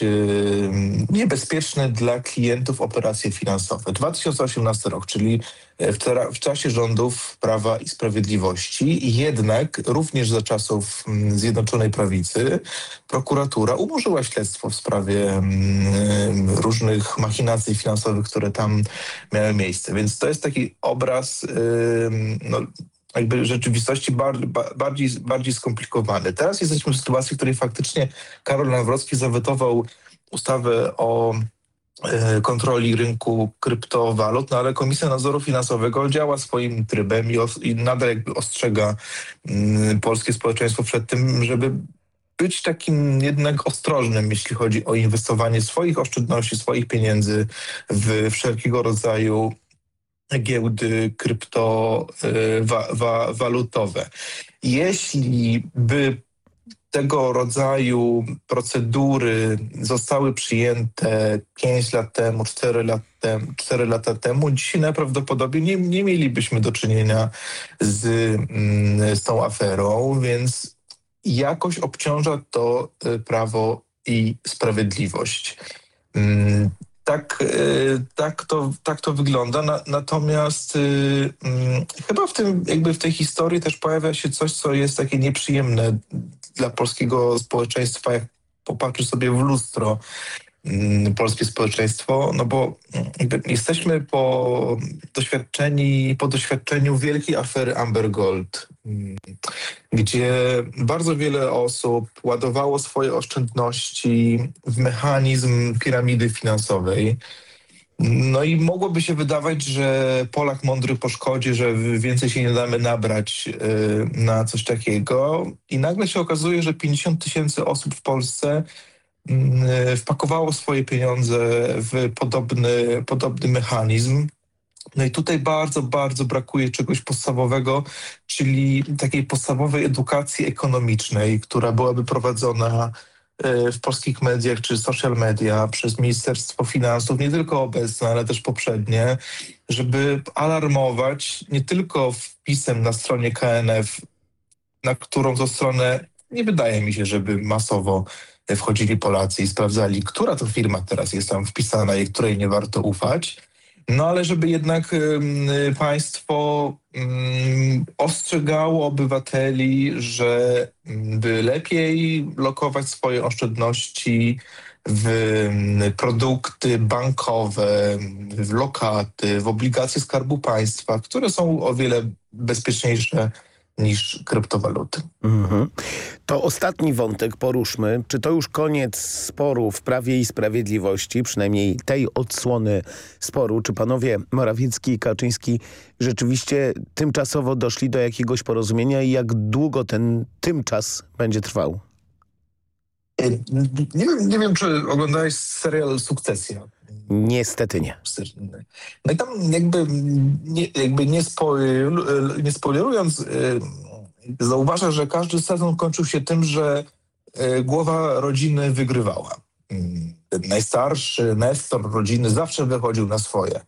niebezpieczne dla klientów operacje finansowe. 2018 rok, czyli w, w, czasie rządów Prawa i Sprawiedliwości. Jednak również za czasów mm, Zjednoczonej Prawicy prokuratura umorzyła śledztwo w sprawie różnych machinacji finansowych, które tam miały miejsce. Więc to jest taki obraz no, jakby rzeczywistości bardziej, bardziej, skomplikowany. Teraz jesteśmy w sytuacji, w której faktycznie Karol Nawrocki zawetował ustawę o E, kontroli rynku kryptowalut, no ale Komisja Nadzoru Finansowego działa swoim trybem i, i nadal jakby ostrzega mm, polskie społeczeństwo przed tym, żeby być takim jednak ostrożnym, jeśli chodzi o inwestowanie swoich oszczędności, swoich pieniędzy w wszelkiego rodzaju giełdy kryptowalutowe. Jeśli by tego rodzaju procedury zostały przyjęte 5 lat temu, 4, lat temu, 4 lata temu, dzisiaj najprawdopodobniej nie, nie mielibyśmy do czynienia z, mm, z tą aferą, więc jakoś obciąża to y, prawo i sprawiedliwość. Mm, tak, y, tak, to, tak to wygląda. Na, natomiast y, mm, chyba w tym, jakby w tej historii też pojawia się coś, co jest takie nieprzyjemne dla polskiego społeczeństwa, jak popatrzy sobie w lustro polskie społeczeństwo, no bo jesteśmy po doświadczeni, po doświadczeniu wielkiej afery Amber Gold, mm, gdzie bardzo wiele osób ładowało swoje oszczędności w mechanizm piramidy finansowej. No i mogłoby się wydawać, że Polak mądry po szkodzie, że więcej się nie damy nabrać yy, na coś takiego. I nagle się okazuje, że 50 tysięcy osób w Polsce wpakowało swoje pieniądze w podobny, podobny mechanizm. No i tutaj bardzo, bardzo brakuje czegoś podstawowego, czyli takiej podstawowej edukacji ekonomicznej, która byłaby prowadzona w polskich mediach czy social media przez Ministerstwo Finansów, nie tylko obecne, ale też poprzednie, żeby alarmować nie tylko wpisem na stronie KNF, na którą to stronę nie wydaje mi się, żeby masowo wchodzili Polacy i sprawdzali, która to firma teraz jest tam wpisana i której nie warto ufać, no ale żeby jednak y, państwo y, ostrzegało obywateli, że by lepiej lokować swoje oszczędności w produkty bankowe, w lokaty, w obligacje Skarbu Państwa, które są o wiele bezpieczniejsze niż kryptowaluty. Mhm. To ostatni wątek poruszmy. Czy to już koniec sporu w Prawie i Sprawiedliwości, przynajmniej tej odsłony sporu? Czy panowie Morawiecki i Kaczyński rzeczywiście tymczasowo doszli do jakiegoś porozumienia i jak długo ten tymczas będzie trwał? Nie wiem, nie wiem czy oglądałeś serial Sukcesja. Niestety nie. No i tam jakby nie, jakby nie, spoil, nie spoilerując, y, zauważa, że każdy sezon kończył się tym, że y, głowa rodziny wygrywała. Mm, najstarszy Nestor rodziny zawsze wychodził na swoje.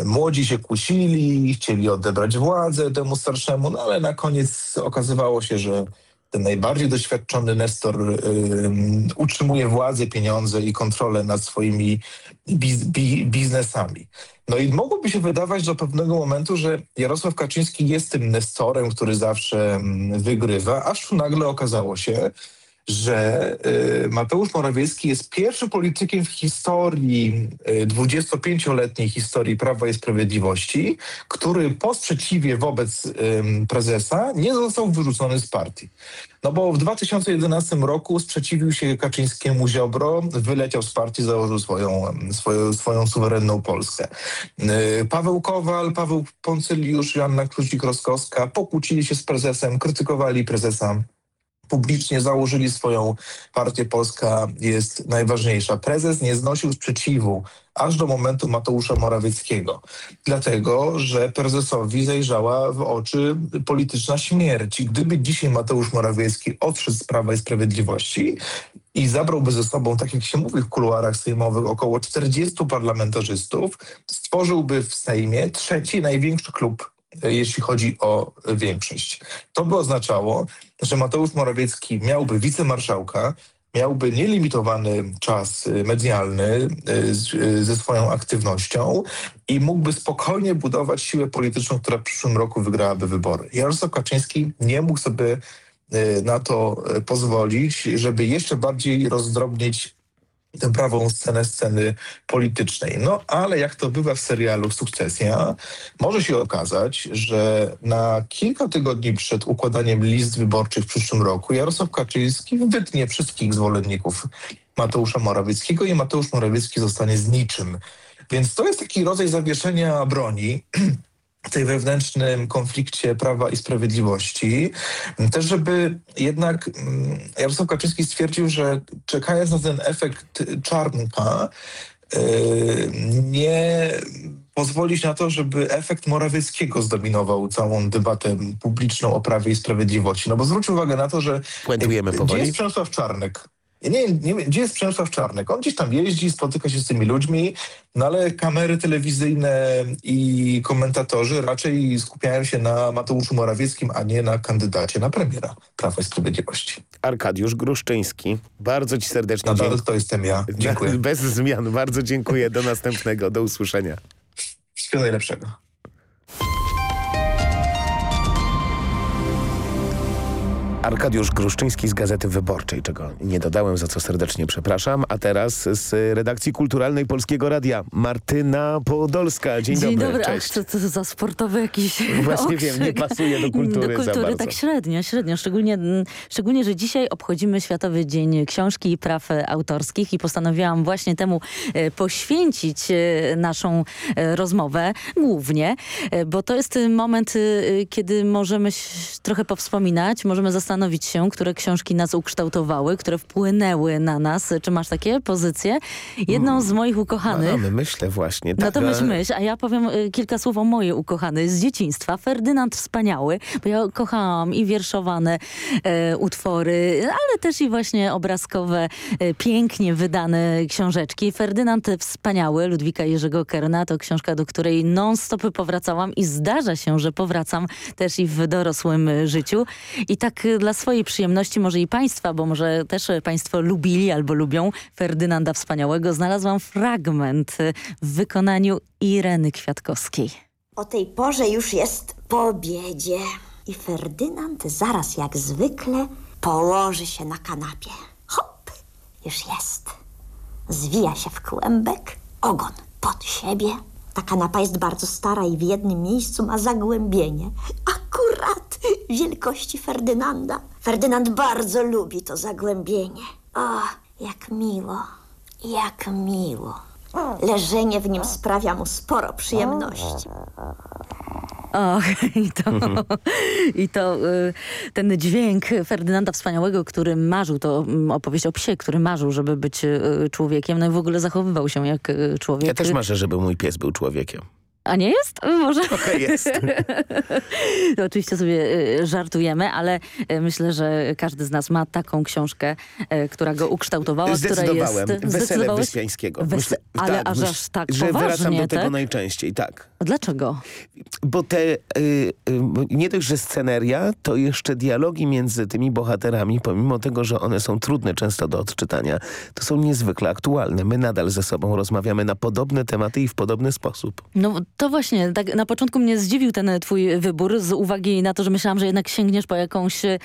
Y, młodzi się kusili, chcieli odebrać władzę temu starszemu, no ale na koniec okazywało się, że ten najbardziej doświadczony Nestor y, utrzymuje władzę, pieniądze i kontrolę nad swoimi biz, bi, biznesami. No i mogłoby się wydawać do pewnego momentu, że Jarosław Kaczyński jest tym Nestorem, który zawsze wygrywa, aż tu nagle okazało się, że y, Mateusz Morawiecki jest pierwszym politykiem w historii, 25-letniej y, historii Prawa i Sprawiedliwości, który po sprzeciwie wobec prezesa nie został wyrzucony z partii. No bo w 2011 roku sprzeciwił się Kaczyńskiemu Ziobro, wyleciał z partii, założył swoją, swoją, swoją suwerenną Polskę. Y, Paweł Kowal, Paweł Poncyliusz, Joanna Kluzik-Roskowska pokłócili się z prezesem, krytykowali prezesa publicznie założyli swoją partię Polska jest najważniejsza. Prezes nie znosił sprzeciwu aż do momentu Mateusza Morawieckiego. Dlatego, że prezesowi zajrzała w oczy polityczna śmierć. Gdyby dzisiaj Mateusz Morawiecki odszedł z Prawa i Sprawiedliwości i zabrałby ze sobą, tak jak się mówi w kuluarach sejmowych, około 40 parlamentarzystów, stworzyłby w Sejmie trzeci największy klub jeśli chodzi o większość. To by oznaczało, że Mateusz Morawiecki miałby wicemarszałka, miałby nielimitowany czas medialny y, ze swoją aktywnością i mógłby spokojnie budować siłę polityczną, która w przyszłym roku wygrałaby wybory. Jarosław Kaczyński nie mógł sobie y, na to y, pozwolić, żeby jeszcze bardziej rozdrobnić tę prawą scenę sceny politycznej. No ale jak to bywa w serialu Sukcesja, może się okazać, że na kilka tygodni przed układaniem list wyborczych w przyszłym roku Jarosław Kaczyński wytnie wszystkich zwolenników Mateusza Morawieckiego i Mateusz Morawiecki zostanie z niczym. Więc to jest taki rodzaj zawieszenia broni, <clears throat> tej wewnętrznym konflikcie Prawa i Sprawiedliwości. Też, żeby jednak mm, Jarosław Kaczyński stwierdził, że czekając na ten efekt czarnka, yy, nie pozwolić na to, żeby efekt Morawieckiego zdominował całą debatę publiczną o Prawie i Sprawiedliwości. No bo zwróć uwagę na to, że... Puentujemy Gdzie powoli. jest Przemysław Czarnek? Ja nie, nie wiem, gdzie jest Przemysław Czarnek? On gdzieś tam jeździ, spotyka się z tymi ludźmi, no ale kamery telewizyjne i komentatorzy raczej skupiają się na Mateuszu Morawieckim, a nie na kandydacie na premiera Prawa i Sprawiedliwości. Arkadiusz Gruszczyński. Bardzo ci serdecznie Nadal dziękuję. to jestem ja. Dziękuję. Bez zmian. Bardzo dziękuję. Do następnego. Do usłyszenia. Wszystkiego najlepszego. Arkadiusz Gruszczyński z Gazety Wyborczej, czego nie dodałem, za co serdecznie przepraszam. A teraz z redakcji kulturalnej Polskiego Radia Martyna Podolska. Dzień, Dzień dobry, cześć. Ach, co to za sportowy jakiś <laughs> Właśnie wiem, nie okrzyk. pasuje do kultury Do kultury tak średnio, średnio. Szczególnie, szczególnie, że dzisiaj obchodzimy Światowy Dzień Książki i Praw e, Autorskich i postanowiłam właśnie temu e, poświęcić e, naszą rozmowę głównie, bo to jest moment, kiedy możemy trochę powspominać, możemy zastanowić się, które książki nas ukształtowały, które wpłynęły na nas. Czy masz takie pozycje? Jedną z moich ukochanych... Mamy, myślę właśnie. No tak, to a- myśl, myśl, a ja powiem y, kilka słów o mojej ukochanej z dzieciństwa. Ferdynand Wspaniały, bo ja kochałam i wierszowane e, utwory, ale też i właśnie obrazkowe, e, pięknie wydane książeczki. Ferdynand Wspaniały Ludwika Jerzego Kerna to książka, do której non-stop powracałam i zdarza się, że powracam też i w dorosłym e, życiu. I tak e, dla swojej przyjemności, może i państwa, bo może też państwo lubili albo lubią Ferdynanda Wspaniałego, znalazłam fragment w wykonaniu Ireny Kwiatkowskiej. O tej porze już jest po obiedzie i Ferdynand zaraz jak zwykle położy się na kanapie. Hop, już jest. Zwija się w kłębek, ogon pod siebie. Ta kanapa jest bardzo stara i w jednym miejscu ma zagłębienie. Akurat wielkości Ferdynanda. Ferdynand bardzo lubi to zagłębienie. O, jak miło, jak miło. Leżenie w nim sprawia mu sporo przyjemności. Och, <laughs> i to, i to y, ten dźwięk Ferdynanda Wspaniałego, który marzył, to mm, opowieść o psie, który marzył, żeby być y, człowiekiem, no i w ogóle zachowywał się jak y, człowiek. Ja też marzę, żeby mój pies był człowiekiem. A nie jest? <laughs> Może? Okej, jest. to <laughs> oczywiście sobie y, żartujemy, ale y, myślę, że każdy z nas ma taką książkę, y, która go ukształtowała, która Zdecydowałem. jest... Wesele? Wyspiańskiego. Wes- ale aż myśl- aż tak Że wracam poważnie, do tego tak? najczęściej, tak. Dlaczego? Bo te, y, y, nie dość, że sceneria, to jeszcze dialogi między tymi bohaterami, pomimo tego, że one są trudne często do odczytania, to są niezwykle aktualne. My nadal ze sobą rozmawiamy na podobne tematy i w podobny sposób. No to właśnie, tak na początku mnie zdziwił ten twój wybór z uwagi na to, że myślałam, że jednak sięgniesz po jakąś e,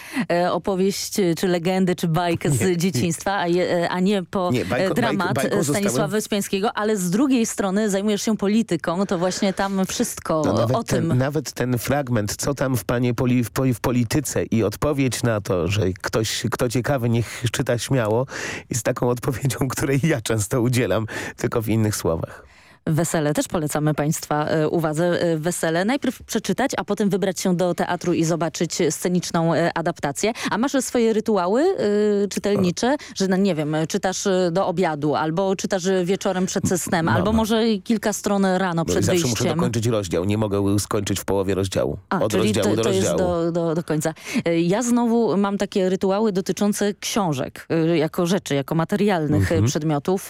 opowieść, czy legendę, czy bajkę z Nie, dzieciństwa, a, je, e, a nie po Nie, bajko- e, dramat bajko- zostałem- Stanisława Wyspiańskiego, ale z drugiej strony zajmujesz się polityką, to właśnie tam wszystko No, o tym. ten, nawet ten fragment, co tam w panie poli, w, w polityce i odpowiedź na to, że ktoś, kto ciekawy, niech czyta śmiało, jest taką odpowiedzią, której ja często udzielam, tylko w innych słowach. Wesele też polecamy Państwa e, uwadze. E, Wesele najpierw przeczytać, a potem wybrać się do teatru i zobaczyć sceniczną e, adaptację. A masz swoje rytuały e, czytelnicze, że no, nie wiem, czytasz do obiadu, albo czytasz wieczorem przed snem, albo może kilka stron rano Bo przed zawsze muszę wyjściem. dokończyć rozdział, nie mogę skończyć w połowie rozdziału. A, Od czyli rozdziału to, do to jest do, do, do końca. Ja znowu mam takie rytuały dotyczące książek, jako rzeczy, jako materialnych Mhm. przedmiotów,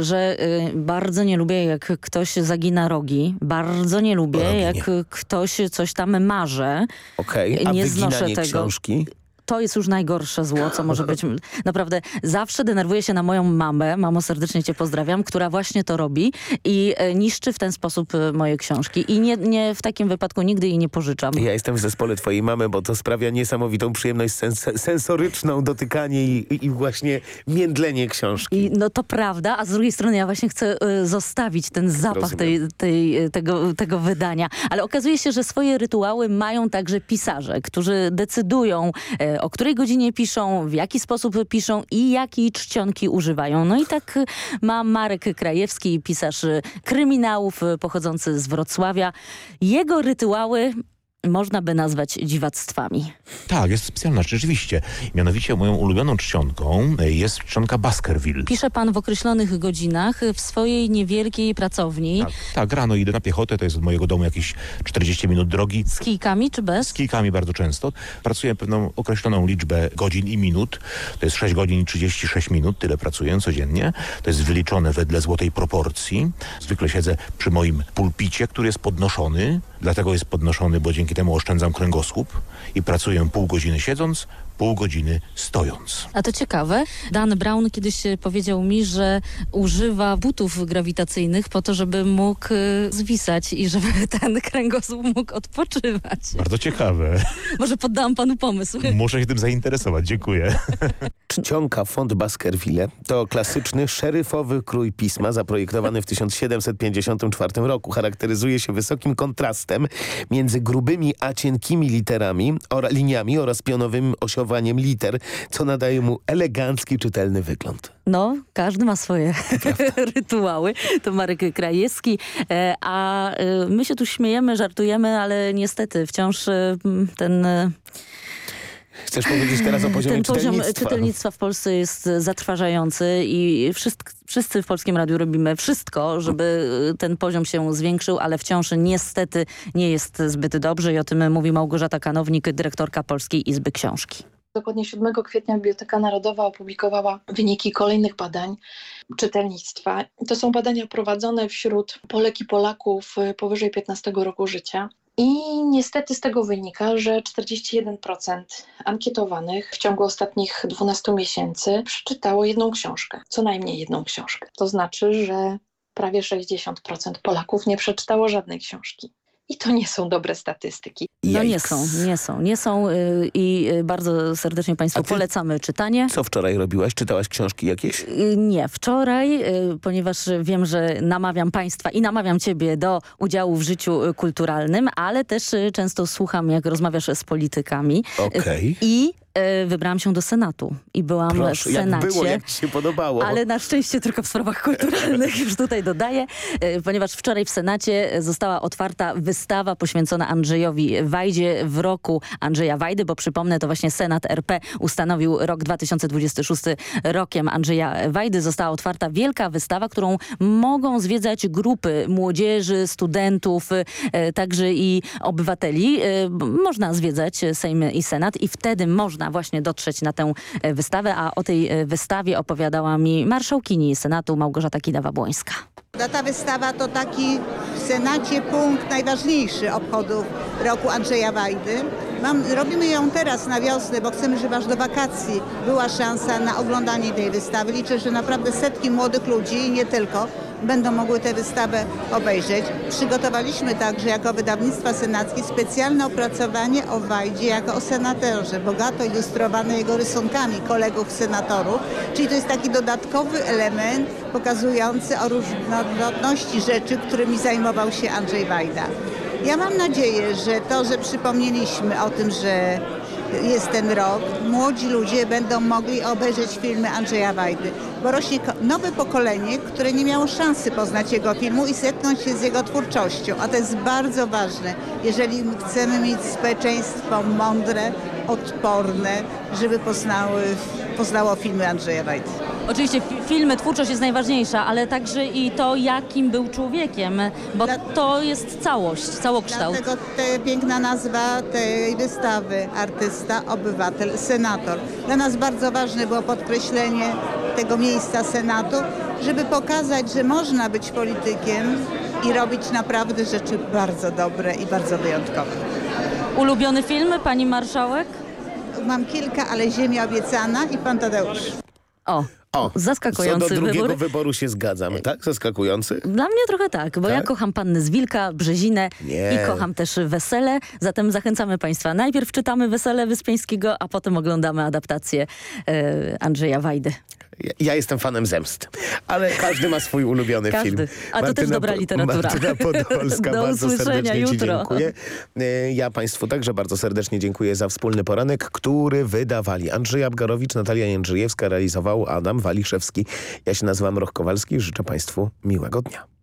że bardzo nie lubię, jak ktoś zagina rogi. Bardzo nie lubię, Rogi jak nie. ktoś coś tam marze. Okej, a nie znoszę tego. książki? To jest już najgorsze zło, co może być. Naprawdę zawsze denerwuję się na moją mamę, mamo serdecznie cię pozdrawiam, która właśnie to robi i e, niszczy w ten sposób e, moje książki. I nie, nie w takim wypadku nigdy jej nie pożyczam. Ja jestem w zespole twojej mamy, bo to sprawia niesamowitą przyjemność sens sensoryczną, dotykanie i, i właśnie międlenie książki. I no to prawda, a z drugiej strony ja właśnie chcę e, zostawić ten zapach tej, tej, tego, tego wydania. Ale okazuje się, że swoje rytuały mają także pisarze, którzy decydują o której godzinie piszą, w jaki sposób piszą i jakiej czcionki używają. No i tak ma Marek Krajewski, pisarz kryminałów pochodzący z Wrocławia. Jego rytuały można by nazwać dziwactwami. Tak, jest specjalna, rzeczywiście. Mianowicie moją ulubioną czcionką jest czcionka Baskerville. Pisze pan w określonych godzinach w swojej niewielkiej pracowni. Tak, tak, rano idę na piechotę, to jest od mojego domu jakieś 40 minut drogi. Z kijkami czy bez? Z kijkami bardzo często. Pracuję pewną określoną liczbę godzin i minut. To jest 6 godzin i 36 minut, tyle pracuję codziennie. To jest wyliczone wedle złotej proporcji. Zwykle siedzę przy moim pulpicie, który jest podnoszony. Dlatego jest podnoszony, bo dzięki temu oszczędzam kręgosłup i pracuję pół godziny siedząc, pół godziny stojąc. A to ciekawe. Dan Brown kiedyś powiedział mi, że używa butów grawitacyjnych po to, żeby mógł y, zwisać i żeby <laughs> ten kręgosłup mógł odpoczywać. Bardzo ciekawe. <laughs> Może poddałam panu pomysł. Muszę się tym zainteresować. Dziękuję. <laughs> Czcionka Font Baskerville to klasyczny szeryfowy krój pisma zaprojektowany w 1754 roku. Charakteryzuje się wysokim kontrastem między grubymi a cienkimi literami, or, liniami oraz pionowym liter, co nadaje mu elegancki, czytelny wygląd. No, każdy ma swoje <laughs> rytuały. To Marek Krajewski. E, a e, my się tu śmiejemy, żartujemy, ale niestety wciąż e, ten Chcesz powiedzieć teraz o poziomie Ten poziom czytelnictwa? czytelnictwa w Polsce jest zatrważający i wszyscy, wszyscy w Polskim Radiu robimy wszystko, żeby ten poziom się zwiększył, ale wciąż niestety nie jest zbyt dobrze i o tym mówi Małgorzata Kanownik, dyrektorka Polskiej Izby Książki. Dokładnie 7 kwietnia Biblioteka Narodowa opublikowała wyniki kolejnych badań czytelnictwa. To są badania prowadzone wśród Polek i Polaków powyżej 15 roku życia. I niestety z tego wynika, że 41% ankietowanych w ciągu ostatnich 12 miesięcy przeczytało jedną książkę, co najmniej jedną książkę. To znaczy, że prawie 60% Polaków nie przeczytało żadnej książki. I to nie są dobre statystyki. No nie są, nie są, nie są yy, i yy, bardzo serdecznie Państwu polecamy czytanie. Co wczoraj robiłaś? Czytałaś książki jakieś? Yy, nie, wczoraj, ponieważ wiem, że namawiam Państwa i namawiam Ciebie do udziału w życiu kulturalnym, ale też często słucham, jak rozmawiasz z politykami. Okay. I wybrałam się do Senatu i byłam Proszę, w Senacie. Jak było, jak ci się podobało. Ale na szczęście tylko w sprawach kulturalnych, już tutaj dodaję, ponieważ wczoraj w Senacie została otwarta wystawa poświęcona Andrzejowi Wajdzie w roku Andrzeja Wajdy, bo przypomnę, to właśnie Senat RP ustanowił rok 2026 rokiem Andrzeja Wajdy. Została otwarta wielka wystawa, którą mogą zwiedzać grupy młodzieży, studentów, także i obywateli. Można zwiedzać Sejm i Senat i wtedy można właśnie dotrzeć na tę wystawę, a o tej wystawie opowiadała mi marszałkini Senatu Małgorzata Kidawa-Błońska. Ta wystawa to taki w Senacie punkt najważniejszy obchodów roku Andrzeja Wajdy. Mam, robimy ją teraz na wiosnę, bo chcemy, żeby aż do wakacji była szansa na oglądanie tej wystawy. Liczę, że naprawdę setki młodych ludzi i nie tylko będą mogły tę wystawę obejrzeć. Przygotowaliśmy także jako wydawnictwa senackie specjalne opracowanie o Wajdzie jako o senatorze, bogato ilustrowane jego rysunkami kolegów senatorów, czyli to jest taki dodatkowy element pokazujący o różnorodności rzeczy, którymi zajmował się Andrzej Wajda. Ja mam nadzieję, że to, że przypomnieliśmy o tym, że jest ten rok, młodzi ludzie będą mogli obejrzeć filmy Andrzeja Wajdy, bo rośnie nowe pokolenie, które nie miało szansy poznać jego filmu i zetknąć się z jego twórczością, a to jest bardzo ważne, jeżeli chcemy mieć społeczeństwo mądre, odporne, żeby poznały, poznało filmy Andrzeja Wajdy. Oczywiście filmy, twórczość jest najważniejsza, ale także i to, jakim był człowiekiem, bo Dla... to jest całość, całokształt. Dlatego te piękna nazwa tej wystawy, artysta, obywatel, senator. Dla nas bardzo ważne było podkreślenie tego miejsca Senatu, żeby pokazać, że można być politykiem i robić naprawdę rzeczy bardzo dobre i bardzo wyjątkowe. Ulubiony film, pani marszałek? Mam kilka, ale Ziemia obiecana i Pan Tadeusz. O, O, Zaskakujący co do drugiego wybór. wyboru się zgadzam, tak? Zaskakujący? Dla mnie trochę tak, bo ja Tak? kocham Panny z Wilka, Brzezinę Nie. i kocham też Wesele. Zatem zachęcamy Państwa. Najpierw czytamy Wesele Wyspiańskiego, a potem oglądamy adaptację e, Andrzeja Wajdy. Ja, jestem fanem zemsty, ale każdy ma swój ulubiony Każdy. film. A to też dobra literatura. Martyna Podolska, <laughs> Do bardzo serdecznie Ci jutro. dziękuję. E, Ja Państwu także bardzo serdecznie dziękuję za wspólny poranek, który wydawali Andrzej Abgarowicz, Natalia Jędrzejewska, realizował Adam Waliszewski. Ja się nazywam Roch Kowalski życzę Państwu miłego dnia.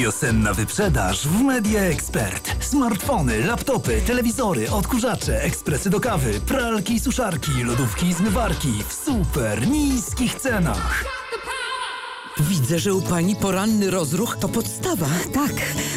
Wiosenna wyprzedaż w Media Expert. Smartfony, laptopy, telewizory, odkurzacze, ekspresy do kawy, pralki suszarki, lodówki i zmywarki w super niskich cenach. Widzę, że u pani poranny rozruch to podstawa. Tak,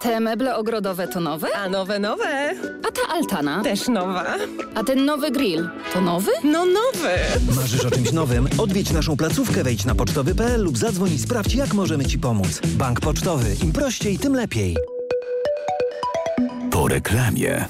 Te meble ogrodowe to nowe? A nowe, nowe. A ta altana? Też nowa. A ten nowy grill to nowy? No nowy. Marzysz o czymś nowym? Odwiedź naszą placówkę, wejdź na pocztowy.pl lub zadzwoń i sprawdź, jak możemy Ci pomóc. Bank Pocztowy. Im prościej, tym lepiej. Po reklamie.